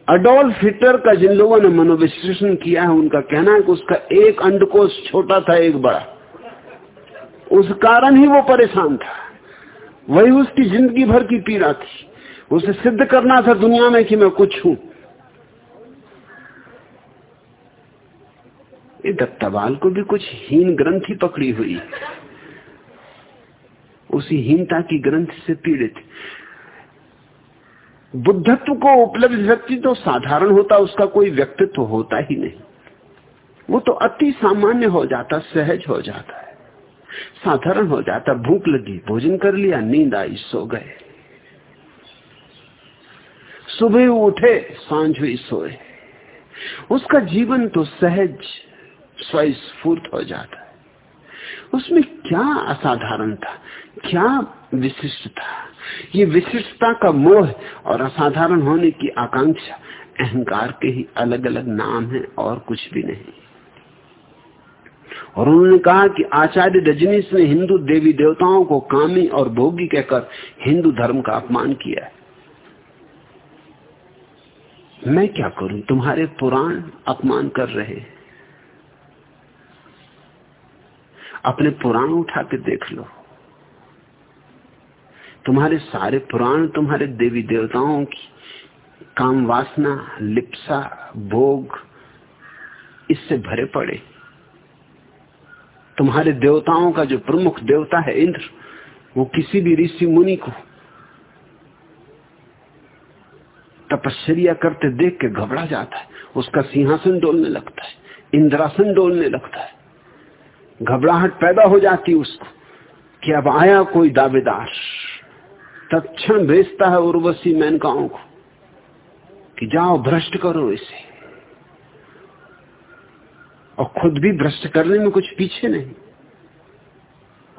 अडोल्फ हिटलर का जिन लोगों ने मनोविश्लेषण किया है, उनका कहना है कि उसका एक अंडकोश छोटा था, एक बड़ा। उस कारण ही वो परेशान था। वही उसकी ज़िंदगी भर की पीड़ा थी। उसे सिद्ध करना था दुनिया में कि मैं कुछ हूँ। ये दत्तावाल को भी कुछ हीन ग्रंथि पकड़ी हुई। उसी हीनता की ग्रंथ से पीड़ित। बुद्धत्व को उपलब्ध व्यक्ति तो साधारण होता, उसका कोई व्यक्तित्व होता ही नहीं। वो तो अति सामान्य हो जाता, सहज हो जाता है। साधारण हो जाता, भूख लगी, भोजन कर लिया, नींद आई, सो गए। सुबह उठे, साँझ हुई सोए। उसका जीवन तो सहज स्वस्फूर्त हो जाता है। उसमें क्या असाधारण था, क्या विशिष्ट था। ये विशिष्टता का मोह और असाधारण होने की आकांक्षा, अहंकार के ही अलग अलग नाम है और कुछ भी नहीं। और उन्होंने कहा कि आचार्य रजनीश ने हिंदू देवी देवताओं को कामी और भोगी कहकर हिंदू धर्म का अपमान किया है। मैं क्या करूँ? तुम्हारे पुराण अपमान कर रहे अपने पुराण उठा के देख लो। तुम्हारे सारे पुराण तुम्हारे देवी देवताओं की काम वासना, लिप्सा, भोग, इससे भरे पड़े। तुम्हारे देवताओं का जो प्रमुख देवता है इंद्र, वो किसी भी ऋषि मुनि को तपस्या करते देख के घबरा जाता है। उसका सिंहासन डोलने लगता है, इंद्रासन डोलने लगता है। घबराहट पैदा हो जाती उसको कि अब आया कोई दावेदार। तत्क्षण भेजता है उर्वशी मैनकाओं को कि जाओ भ्रष्ट करो इसे। और खुद भी भ्रष्ट करने में कुछ पीछे नहीं।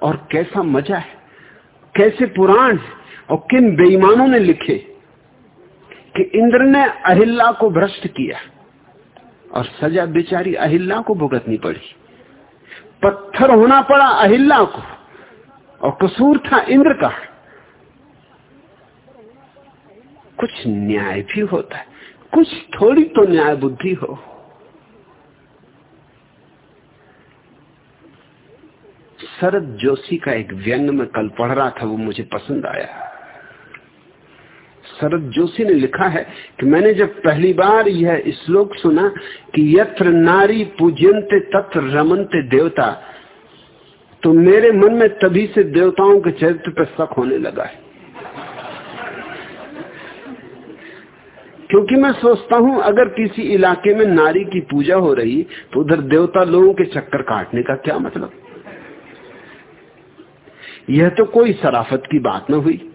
और कैसा मज़ा है, कैसे पुराण और किन बेईमानों ने लिखे कि इंद्र ने अहिल्ला को भ्रष्ट किया और सजा बेचारी अहिल्ला को भुगतनी पड़ी। पत्थर होना पड़ा अहिल्ला को, और कसूर था इंद्र का। कुछ न्याय भी होता है, कुछ थोड़ी तो न्याय बुद्धि हो। शरद जोशी का एक व्यंग में कल पढ़ रहा था, वो मुझे पसंद आया। शरद जोशी ने लिखा है कि मैंने जब पहली बार यह श्लोक सुना कि यत्र नारी पूज्यंते तत्र रमनते देवता तो मेरे मन में तभी से देवताओं के चरित्र पर शक होने लगा है। क्योंकि मैं सोचता हूँ, अगर किसी इलाके में नारी की पूजा हो रही तो उधर देवता लोगों के चक्कर काटने का क्या मतलब? यह तो कोई सराफत की बात न हुई।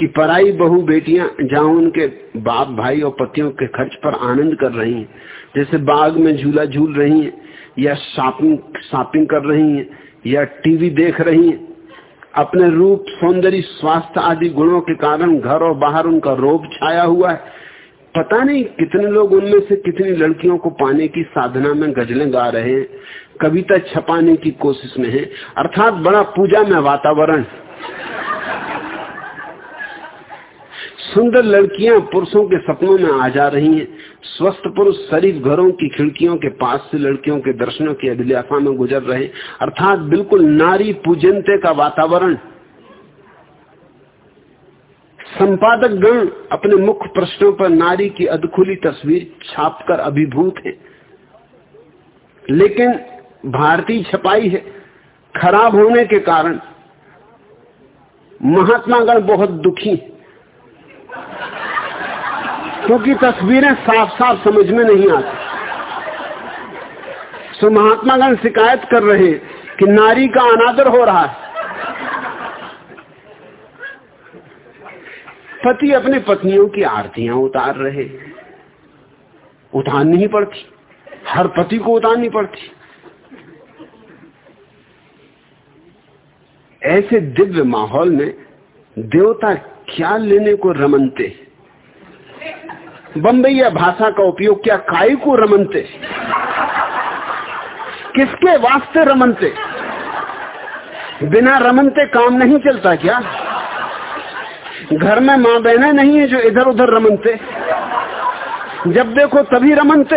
कि पराई बहु बेटियाँ जहाँ उनके बाप भाई और पतियों के खर्च पर आनंद कर रही हैं, जैसे बाग में झूला झूल रही हैं, या शॉपिंग शॉपिंग कर रही हैं, या टीवी देख रही हैं, अपने रूप, सौंदर्य, स्वास्थ्य आदि गुणों के कारण घर और बाहर उनका रोग छाया हुआ है। पता नहीं कितने लोग उनमें से कितनी लड़कियों को पाने की साधना में गजलें गा रहे हैं, कविता छपाने की कोशिश में है, अर्थात बड़ा पूजा में वातावरण। सुंदर लड़कियाँ पुरुषों के सपनों में आ जा रही हैं। स्वस्थ पुरुष शरीफ घरों की खिड़कियों के पास से लड़कियों के दर्शनों की अभिलाषा में गुजर रहे अर्थात बिल्कुल नारी पूजनते का वातावरण। संपादक गण अपने मुख्य प्रश्नों पर नारी की अधखुली तस्वीर छापकर अभिभूत है। लेकिन भारतीय छपाई है। खराब होने के कारण महात्मा गण बहुत दुखी है। क्योंकि तस्वीरें साफ़ साफ़ समझ में नहीं आती। सो महात्मा गांधी शिकायत कर रहे कि नारी का अनादर हो रहा है। पति अपने पत्नियों की आरतियाँ उतार रहे उतारनी ही पड़ती। हर पति को उतारनी पड़ती। ऐसे दिव्य माहौल में देवता क्या लेने को रमनते? बम्बैया भाषा का उपयोग क्या काय को रमनते? किसके वास्ते रमनते? बिना रमनते काम नहीं चलता क्या? घर में माँ बहने नहीं है जो इधर उधर रमनते? जब देखो तभी रमनते।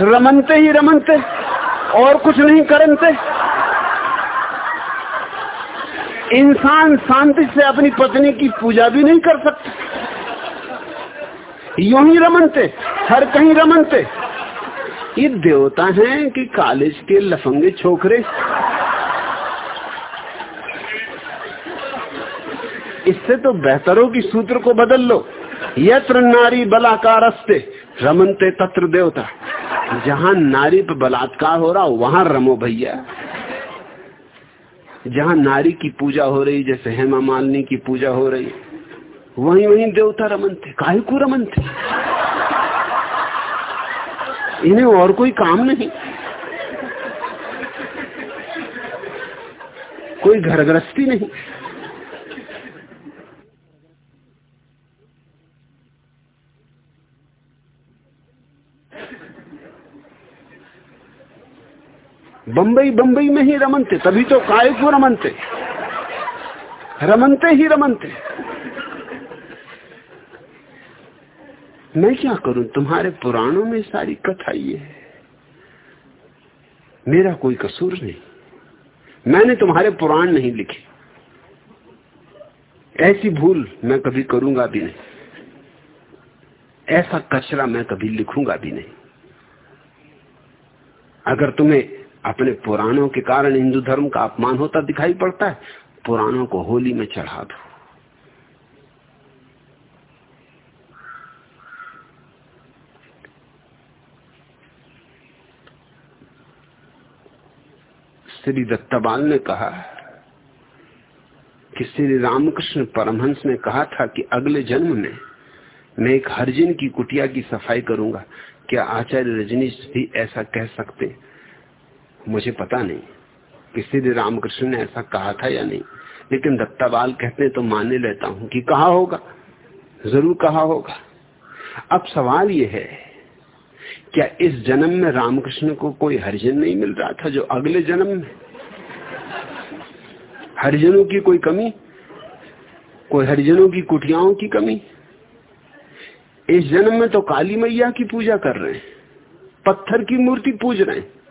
रमनते ही रमनते, और कुछ नहीं करनते। इंसान शांति से अपनी पत्नी की पूजा भी नहीं कर सकता। यू ही रमनते, हर कहीं रमनते। ये देवता हैं कि कॉलेज के लफंगे छोकरे इससे तो बेहतर कि सूत्र को बदल लो। यत्र नारी बलाकार रमनते तत्र देवता। जहाँ नारी पर बलात्कार हो रहा, वहाँ रमो भैया। जहाँ नारी की पूजा हो रही, जैसे हेमा मालिनी की पूजा हो रही, वहीं वहीं देवता रमन थे, काहे को रमन थे? इन्हें और कोई काम नहीं। कोई घर गृहस्थी नहीं। बंबई बंबई में ही रमनते, तभी तो काय को रमनते। रमनते ही रमनते। मैं क्या करूँ? तुम्हारे पुराणों में सारी कथा ये है। मेरा कोई कसूर नहीं। मैंने तुम्हारे पुराण नहीं लिखे। ऐसी भूल मैं कभी करूँगा भी नहीं। ऐसा कचरा मैं कभी लिखूँगा भी नहीं। अगर तुम्हें अपने पुराणों के कारण हिंदू धर्म का अपमान होता दिखाई पड़ता है। पुराणों को होली में चढ़ा दो। श्री दत्ताबाल ने कहा कि श्री रामकृष्ण परमहंस ने कहा था कि अगले जन्म में मैं एक हरजिन की कुटिया की सफ़ाई करूँगा। क्या आचार्य रजनीश भी ऐसा कह सकते मुझे पता नहीं कि श्री रामकृष्ण ने ऐसा कहा था या नहीं। लेकिन दत्ताबाल कहते तो माने लेता हूँ कि कहा होगा, ज़रूर कहा होगा। अब सवाल यह है, क्या इस जन्म में रामकृष्ण को कोई हरिजन नहीं मिल रहा था जो अगले जन्म में? हरिजनों की कोई कमी? कोई हरिजनों की कुटियाओं की कमी? इस जन्म में तो काली मैया की पूजा कर रहे हैं, पत्थर की मूर्ति पूज रहे हैं।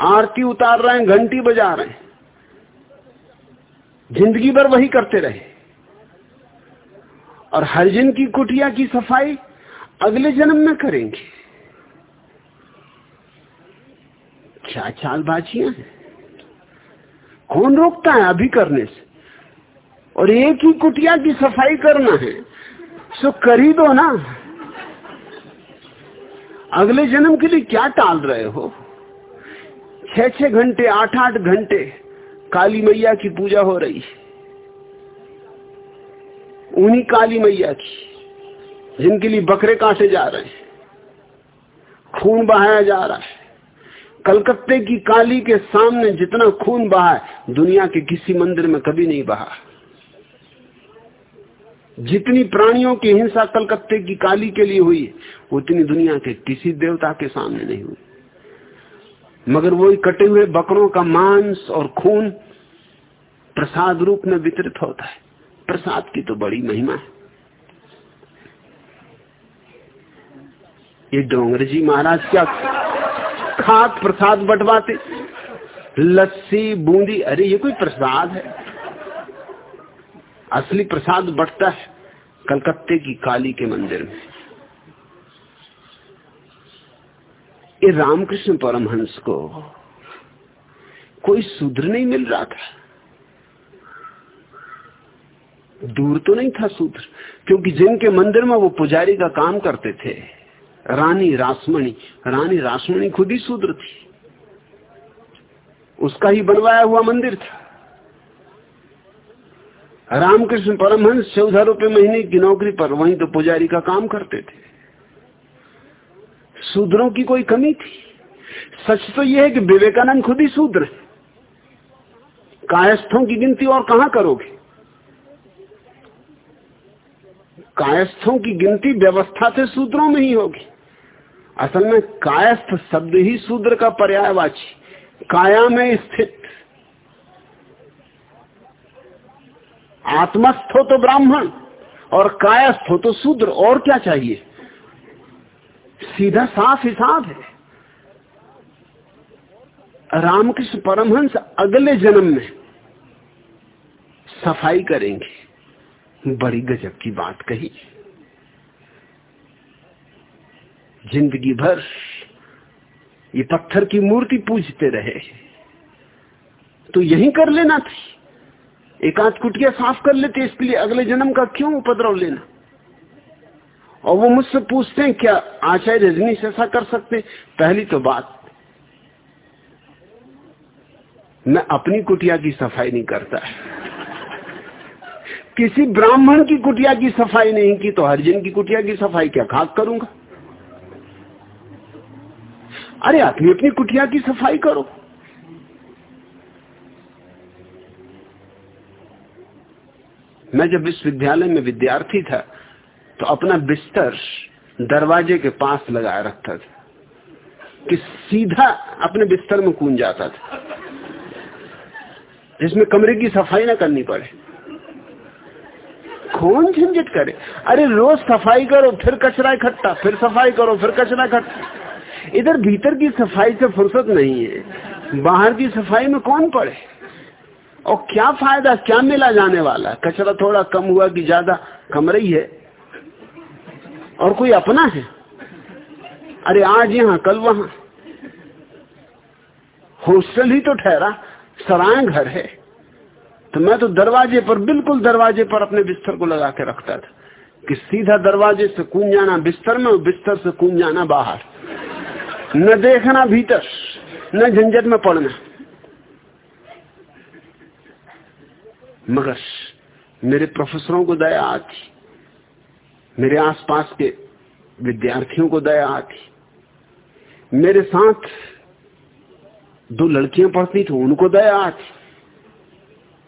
आरती उतार रहे हैं, घंटी बजा रहे हैं। ज़िंदगी भर वही करते रहे। और हरिजन की कुटिया की सफ़ाई अगले जन्म में करेंगे। क्या चालबाजियाँ हैं? कौन रोकता है अभी करने से? और एक ही कुटिया की सफ़ाई करना है, सो कर ही दो ना। अगले जन्म के लिए क्या टाल रहे हो? छह छह घंटे आठ आठ घंटे काली मैया की पूजा हो रही है। उन्हीं काली मैया की, जिनके लिए बकरे काटे जा रहे हैं, खून बहाया जा रहा है। कलकत्ते की काली के सामने जितना खून बहा है, दुनिया के किसी मंदिर में कभी नहीं बहा। जितनी प्राणियों की हिंसा कलकत्ते की काली के लिए हुई, उतनी दुनिया के किसी देवता के सामने नहीं हुई। मगर वही कटे हुए बकरों का मांस और खून प्रसाद रूप में वितरित होता है। प्रसाद की तो बड़ी महिमा है। ये डोंगर जी महाराज क्या खाक प्रसाद बंटवाते? लस्सी, बूंदी, अरे ये कोई प्रसाद है। असली प्रसाद बटता है कलकत्ते की काली के मंदिर में। ये रामकृष्ण परमहंस को कोई सूद्र नहीं मिल रहा था। दूर तो नहीं था सूत्र क्योंकि जिनके मंदिर में वो पुजारी का काम करते थे, रानी रासमणी रानी रासमणी खुद ही सूद्र थी। उसका ही बनवाया हुआ मंदिर था। रामकृष्ण परमहंस चौदह रुपए महीने की नौकरी पर, वहीं तो पुजारी का काम करते थे। शूद्रों की कोई कमी थी? सच तो यह है कि विवेकानंद खुद ही शूद्र है। कायस्थों की गिनती और कहाँ करोगे? कायस्थों की गिनती व्यवस्था से सूत्रों में ही होगी। असल में कायस्थ शब्द ही शूद्र का पर्यायवाची, काया में स्थित। आत्मस्थ हो तो ब्राह्मण और कायस्थ हो तो शूद्र, और क्या चाहिए? सीधा साफ़ हिसाब है। रामकृष्ण परमहंस अगले जन्म में सफ़ाई करेंगे। बड़ी गजब की बात कही। ज़िंदगी भर ये पत्थर की मूर्ति पूजते रहे। तो यही कर लेना थी। एक कुटिया साफ़ कर लेते, इसके लिए अगले जन्म का क्यों उपद्रव लेना? और वो मुझसे पूछते हैं, क्या आचार्य रजनी से ऐसा कर सकते पहली तो बात, मैं अपनी कुटिया की सफ़ाई नहीं करता। किसी ब्राह्मण की कुटिया की सफ़ाई नहीं की तो हरिजन की कुटिया की सफ़ाई क्या खाक करूँगा? अरे, अपनी अपनी कुटिया की सफ़ाई करो। मैं जब विश्वविद्यालय में विद्यार्थी था तो अपना बिस्तर दरवाजे के पास लगाए रखता था कि सीधा अपने बिस्तर में कूद जाता था। जिसमें कमरे की सफ़ाई ना करनी पड़े। कौन झंझट करे? अरे रोज सफ़ाई करो, फिर कचरा इकट्ठा, फिर सफ़ाई करो, फिर कचरा इकट्ठा। इधर भीतर की सफ़ाई से फुर्सत नहीं है, बाहर की सफ़ाई में कौन पड़े? और क्या फ़ायदा, क्या मिला जाने वाला? कचरा थोड़ा कम हुआ कि ज़्यादा? कम रही है। और कोई अपना है? अरे आज यहाँ, कल वहाँ। हॉस्टल ही तो ठहरा, सराय घर है। तो मैं तो दरवाजे पर, बिल्कुल दरवाजे पर अपने बिस्तर को लगा के रखता था कि सीधा दरवाजे से कूद जाना, बिस्तर में और बिस्तर से कूद जाना बाहर। न देखना भीतर, न झंझट में पड़ना। मगर मेरे प्रोफेसरों को दया आती। मेरे आसपास के विद्यार्थियों को दया आती। मेरे साथ दो लड़कियाँ पढ़ती थी, उनको दया आती।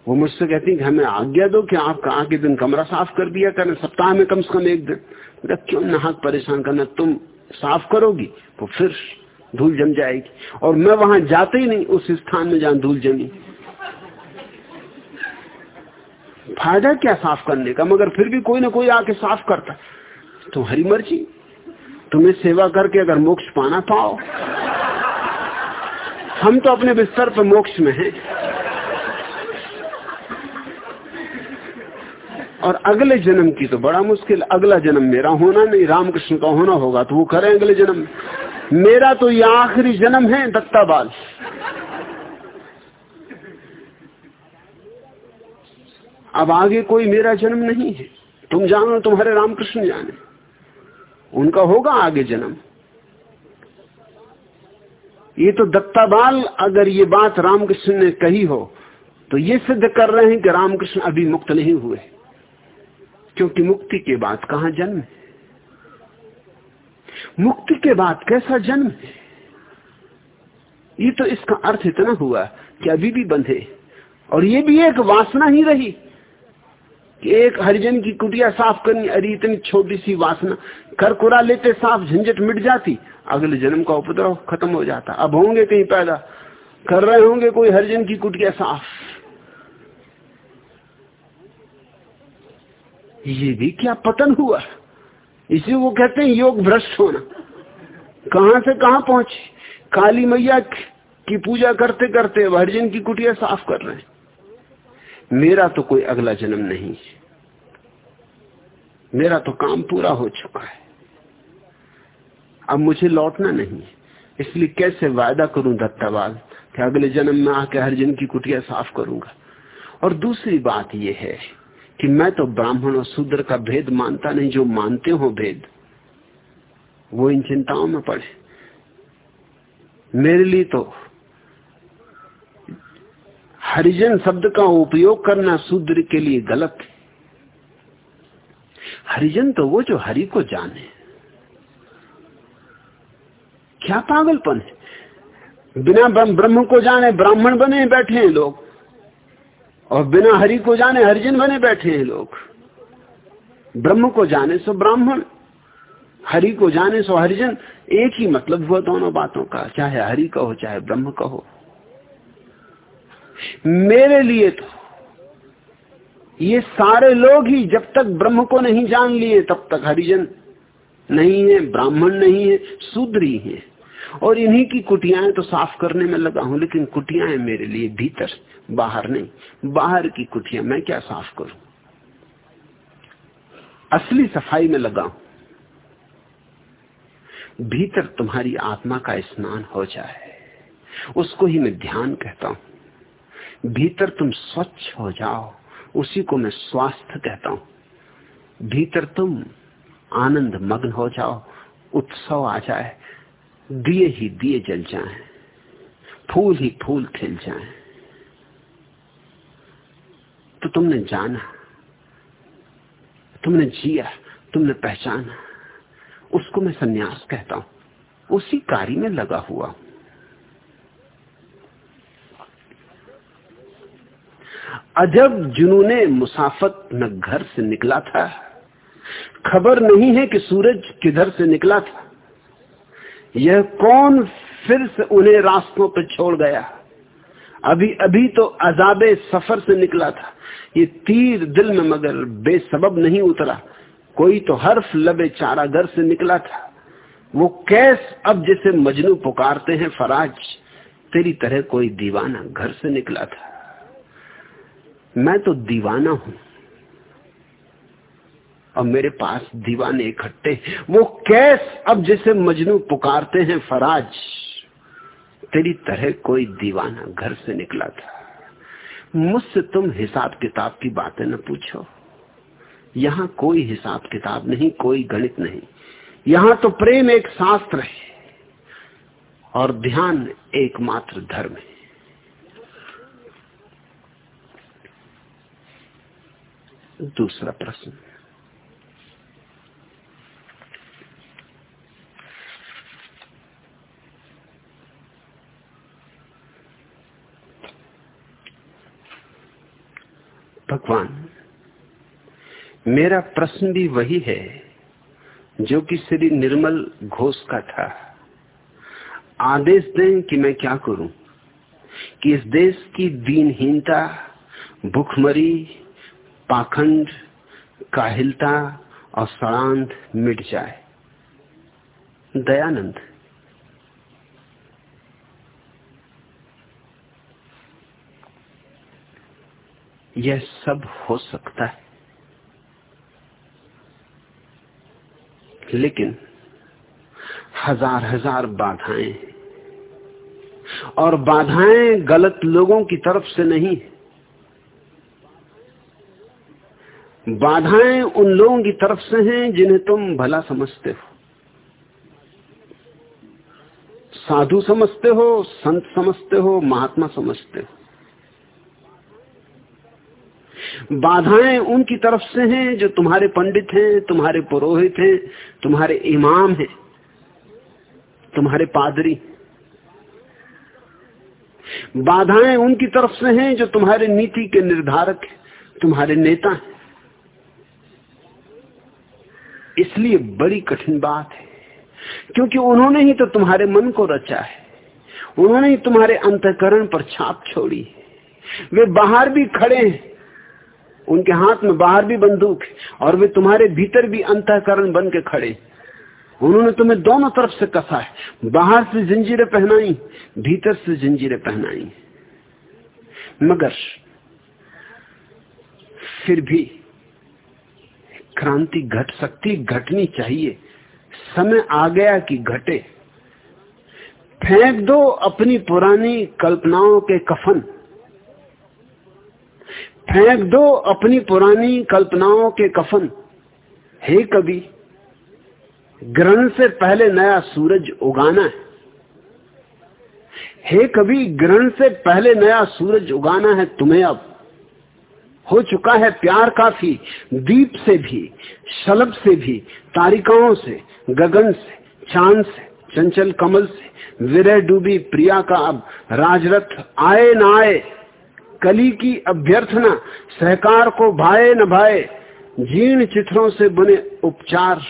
वो मुझसे कहती कि हमें आज्ञा दो कि आप कहा के दिन कमरा साफ़ कर दिया करें, सप्ताह में कम से कम एक दिन। क्यों नाहक परेशान करना? तुम साफ़ करोगी तो फिर धूल जम जाएगी। और मैं वहाँ जाते ही नहीं, उस स्थान में जहाँ धूल जमी। फ़ायदा क्या साफ़ करने का? मगर फिर भी कोई ना कोई आके साफ़ करता तो हरी मर्ज़ी। तुम्हें सेवा करके अगर मोक्ष पाना पाओ हम तो अपने बिस्तर पर मोक्ष में हैं। और अगले जन्म की तो बड़ा मुश्किल। अगला जन्म मेरा होना नहीं, रामकृष्ण का होना होगा तो वो करें अगले जन्म। मेरा तो ये आखिरी जन्म है दत्ताबाल। अब आगे कोई मेरा जन्म नहीं है। तुम जानो, तुम्हारे रामकृष्ण जाने। उनका होगा आगे जन्म। ये तो दत्ताबाल, अगर ये बात रामकृष्ण ने कही हो तो ये सिद्ध कर रहे हैं कि रामकृष्ण अभी मुक्त नहीं हुए। क्योंकि मुक्ति के बाद कहा जन्म है? मुक्ति के बाद कैसा जन्म है? ये तो इसका अर्थ इतना हुआ कि अभी भी बंधे। और ये भी एक वासना ही रही। कि एक हरिजन की कुटिया साफ़ करनी, अरे इतनी छोटी सी वासना। कर कुरा लेते साफ़, झंझट मिट जाती, अगले जन्म का उपद्रव खत्म हो जाता। अब होंगे कहीं पैदा। कर रहे होंगे कोई हरिजन की कुटिया साफ़। ये भी क्या पतन हुआ? इसी वो कहते हैं योग भ्रष्ट होना। कहा से कहा पहुँचे? काली मैया की पूजा करते करते हरिजन की कुटिया साफ़ कर रहे हैं। मेरा तो कोई अगला जन्म नहीं है। मेरा तो काम पूरा हो चुका है। अब मुझे लौटना नहीं है। इसलिए कैसे वायदा करूँ दत्तावाल कि अगले जन्म में आके हरिजन की कुटिया साफ़ करूँगा? और दूसरी बात यह है कि मैं तो ब्राह्मण और शूद्र का भेद मानता नहीं, जो मानते हो भेद, वो इन चिंताओं में पड़े। मेरे लिए तो हरिजन शब्द का उपयोग करना शूद्र के लिए गलत है। हरिजन तो वो जो हरि को जाने। क्या पागलपन है? बिना ब्रह्म को जाने ब्राह्मण बने बैठे हैं लोग। और बिना हरि को जाने हरिजन बने बैठे हैं लोग। ब्रह्म को जाने सो ब्राह्मण, हरि को जाने सो हरिजन। एक ही मतलब हुआ दोनों बातों का, चाहे हरि का हो, चाहे ब्रह्म का हो। मेरे लिए तो ये सारे लोग ही जब तक ब्रह्म को नहीं जान लिए, तब तक हरिजन नहीं है, ब्राह्मण नहीं है, शूद्र ही है। और इन्हीं की कुटियाएँ तो साफ़ करने में लगा हूँ, लेकिन कुटियाएँ मेरे लिए भीतर, बाहर नहीं। बाहर की कुटिया मैं क्या साफ़ करूँ? असली सफ़ाई में लगा हूँ। भीतर तुम्हारी आत्मा का स्नान हो जाए, उसको ही मैं ध्यान कहता हूँ। भीतर तुम स्वच्छ हो जाओ। उसी को मैं स्वास्थ्य कहता हूँ। भीतर तुम आनंद मग्न हो जाओ उत्सव आ जाए दिए ही दिए जल जाएँ, फूल ही फूल खिल जाएँ, तो तुमने जाना तुमने जिया तुमने पहचाना उसको मैं सन्यास कहता हूँ। उसी कार्य में लगा हुआ हूँ। अजब जुनूने मुसाफत न घर से निकला था, खबर नहीं है कि सूरज किधर से निकला था, यह कौन फिर से उन्हें रास्तों पर छोड़ गया? अभी अभी तो अजाबे सफ़र से निकला था। ये तीर दिल में मगर बेसबब नहीं उतरा। कोई तो हर्फ लबे चारा घर से निकला था। वो कैस अब जैसे मजनू पुकारते हैं, फराज, तेरी तरह कोई दीवाना घर से निकला था। मैं तो दीवाना हूँ। और मेरे पास दीवाने इकट्ठे वो कैस, अब जैसे मजनू पुकारते हैं, फराज। तेरी तरह कोई दीवाना घर से निकला था। मुझसे तुम हिसाब किताब की बातें न पूछो। यहाँ कोई हिसाब किताब नहीं, कोई गणित नहीं। यहाँ तो प्रेम एक शास्त्र है और ध्यान एकमात्र धर्म है। दूसरा प्रश्न। भगवान, मेरा प्रश्न भी वही है जो कि श्री निर्मल घोष का था। आदेश दें कि मैं क्या करूँ? कि इस देश की दीनहीनता, भुखमरी पाखंड काहिलता और सड़ांत मिट जाए। दयानंद। यह सब हो सकता है। लेकिन हज़ार हज़ार बाधाएँ और बाधाएँ गलत लोगों की तरफ़ से नहीं बाधाएँ उन लोगों की तरफ़ से हैं जिन्हें तुम भला समझते हो। साधु समझते हो, संत समझते हो, महात्मा समझते हो। बाधाएँ उनकी तरफ़ से हैं जो तुम्हारे पंडित हैं, तुम्हारे पुरोहित हैं, तुम्हारे इमाम हैं, तुम्हारे पादरी बाधाएँ उनकी तरफ़ से हैं जो तुम्हारे नीति के निर्धारक हैं, तुम्हारे नेता हैं। इसलिए बड़ी कठिन बात है। क्योंकि उन्होंने ही तो तुम्हारे मन को रचा है। उन्होंने ही तुम्हारे अंतकरण पर छाप छोड़ी है। वे बाहर भी खड़े हैं। उनके हाथ में बाहर भी बंदूक है और वे तुम्हारे भीतर भी अंतकरण बन के खड़े उन्होंने तुम्हें दोनों तरफ़ से कसा है। बाहर से जंजीरें पहनाई, भीतर से जंजीरें पहनाई। मगर फिर भी क्रांति घट सकती, घटनी चाहिए। समय आ गया कि घटे। फेंक दो अपनी पुरानी कल्पनाओं के कफन। फेंक दो अपनी पुरानी कल्पनाओं के कफन। हे कभी ग्रहण से पहले नया सूरज उगाना है। हे कभी ग्रहण से पहले नया सूरज उगाना है तुम्हें अब। हो चुका है प्यार काफ़ी, दीप से भी, शलभ से भी, तारिकाओं से, गगन से, चाँद से, चंचल कमल से, विरह डूबी प्रिया का अब राजरथ आए न आए, कली की अभ्यर्थना, सहकार को भाए न भाए, जीर्ण चित्रों से बुने उपचार,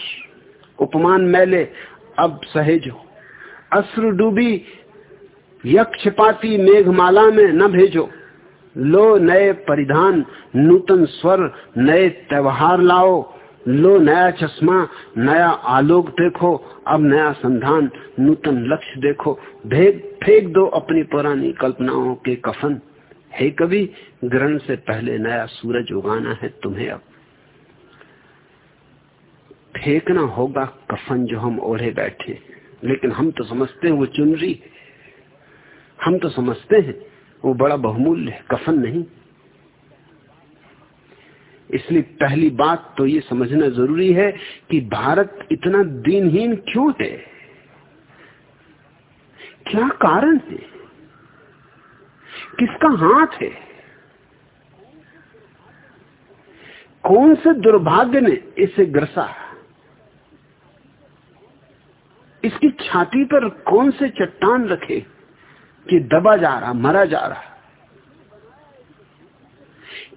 उपमान मैले अब सहेजो अश्रु डूबी यक्षपाती मेघमाला में न भेजो। लो नए परिधान, नूतन स्वर, नए त्योहार लाओ। लो नया चश्मा, नया आलोक देखो। अब नया संधान, नूतन लक्ष्य देखो। भेद, फेंक दो अपनी पुरानी कल्पनाओं के कफन। हे कवि, ग्रहण से पहले नया सूरज उगाना है तुम्हें अब। फेंकना होगा कफन जो हम ओढ़े बैठे। लेकिन हम तो समझते हैं वो चुनरी। हम तो समझते हैं वो बड़ा बहुमूल्य है, कफन नहीं। इसलिए पहली बात तो ये समझना ज़रूरी है कि भारत इतना दीनहीन क्यों है? क्या कारण है? किसका हाथ है? कौन से दुर्भाग्य ने इसे ग्रसा? इसकी छाती पर कौन से चट्टान रखे? कि दबा जा रहा, मरा जा रहा।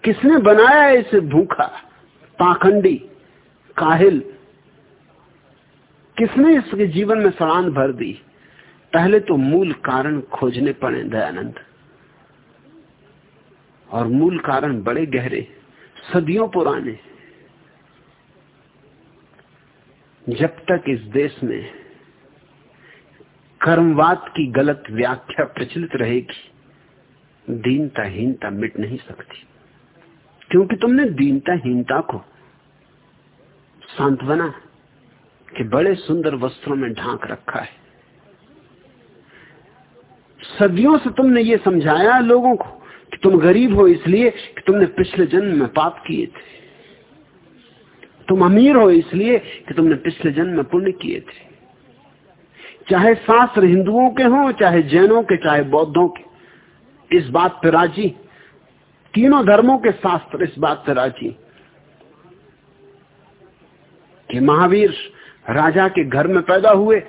किसने बनाया इसे भूखा, पाखंडी, काहिल? किसने इसके जीवन में सड़ान भर दी? पहले तो मूल कारण खोजने पड़े दयानंद। और मूल कारण बड़े गहरे, सदियों पुराने। जब तक इस देश में कर्मवाद की गलत व्याख्या प्रचलित रहेगी। दीनता हीनता मिट नहीं सकती। क्योंकि तुमने दीनता हीनता को सांत्वना के बड़े सुंदर वस्त्रों में ढांक रखा है। सदियों से तुमने ये समझाया लोगों को, कि तुम गरीब हो इसलिए कि तुमने पिछले जन्म में पाप किए थे। तुम अमीर हो इसलिए कि तुमने पिछले जन्म में पुण्य किए थे। चाहे शास्त्र हिंदुओं के हों, चाहे जैनों के, चाहे बौद्धों के। इस बात पर राज़ी। तीनों धर्मों के शास्त्र इस बात पर राज़ी। कि महावीर राजा के घर में पैदा हुए।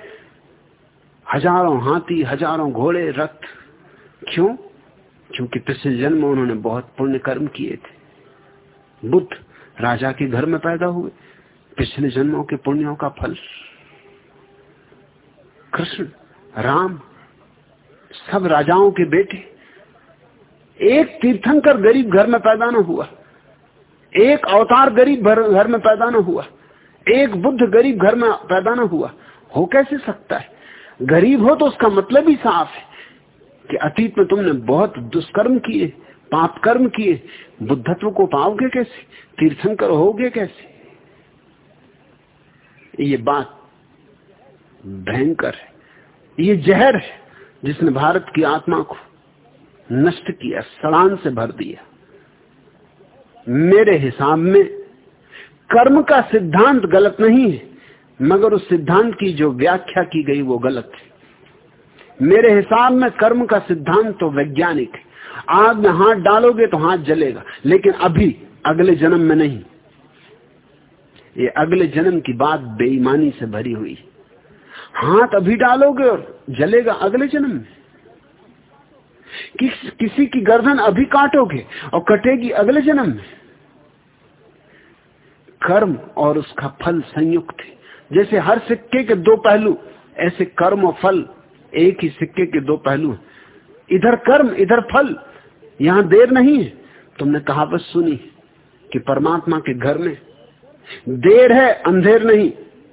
हज़ारों हाथी, हज़ारों घोड़े, रथ। क्यों? क्योंकि पिछले जन्म उन्होंने बहुत पुण्य कर्म किए थे। बुद्ध राजा के घर में पैदा हुए। पिछले जन्मों के पुण्यों का फल। कृष्ण, राम, सब राजाओं के बेटे, एक तीर्थंकर गरीब घर में पैदा न हुआ, एक अवतार गरीब घर में पैदा न हुआ, एक बुद्ध गरीब घर में पैदा न हुआ, हो कैसे सकता है? गरीब हो तो उसका मतलब ही साफ़ है कि अतीत में तुमने बहुत दुष्कर्म किए पाप कर्म किए, बुद्धत्व को पाओगे कैसे? तीर्थंकर होगे कैसे? ये बात भयंकर है। ये जहर है जिसने भारत की आत्मा को नष्ट किया, सड़ान से भर दिया। मेरे हिसाब में कर्म का सिद्धांत गलत नहीं है, मगर उस सिद्धांत की जो व्याख्या की गई वो गलत है। मेरे हिसाब में कर्म का सिद्धांत तो वैज्ञानिक है। आग में हाथ डालोगे तो हाथ जलेगा, लेकिन अभी अगले जन्म में नहीं। ये अगले जन्म की बात बेईमानी से भरी हुई हाथ अभी डालोगे और जलेगा अगले जन्म में। किस, किसी की गर्दन अभी काटोगे और कटेगी अगले जन्म में। कर्म और उसका फल संयुक्त है। जैसे हर सिक्के के दो पहलू ऐसे कर्म और फल एक ही सिक्के के दो पहलू इधर कर्म इधर फल यहाँ देर नहीं है। तुमने कहावत सुनी कि परमात्मा के घर में देर है अंधेर नहीं।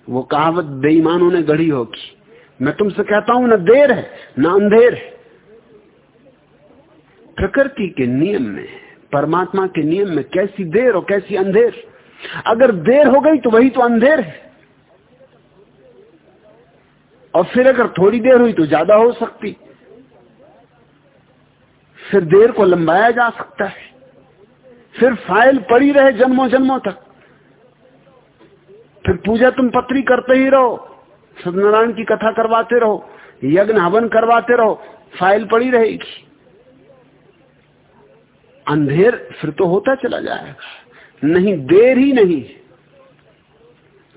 वो कहावत बेईमानों ने गढ़ी होगी। मैं तुमसे कहता हूँ, ना देर है, ना अंधेर है। प्रकृति के नियम में, परमात्मा के नियम में कैसी देर और कैसी अंधेर? अगर देर हो गई तो वही तो अंधेर है। और फिर अगर थोड़ी देर हुई तो ज़्यादा हो सकती। फिर देर को लंबाया जा सकता है। फिर फ़ाइल पड़ी रहे जन्मों जन्मों तक। फिर पूजा तुम पत्री करते ही रहो। सत्यनारायण की कथा करवाते रहो। यज्ञ हवन करवाते रहो। फ़ाइल पड़ी रहेगी। अंधेर फिर तो होता चला जाएगा। नहीं, देर ही नहीं।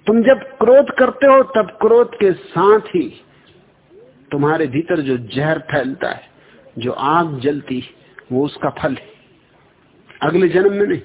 तुम जब क्रोध करते हो, तब क्रोध के साथ ही तुम्हारे भीतर जो जहर फैलता है, जो आग जलती वो उसका फल है। अगले जन्म में नहीं।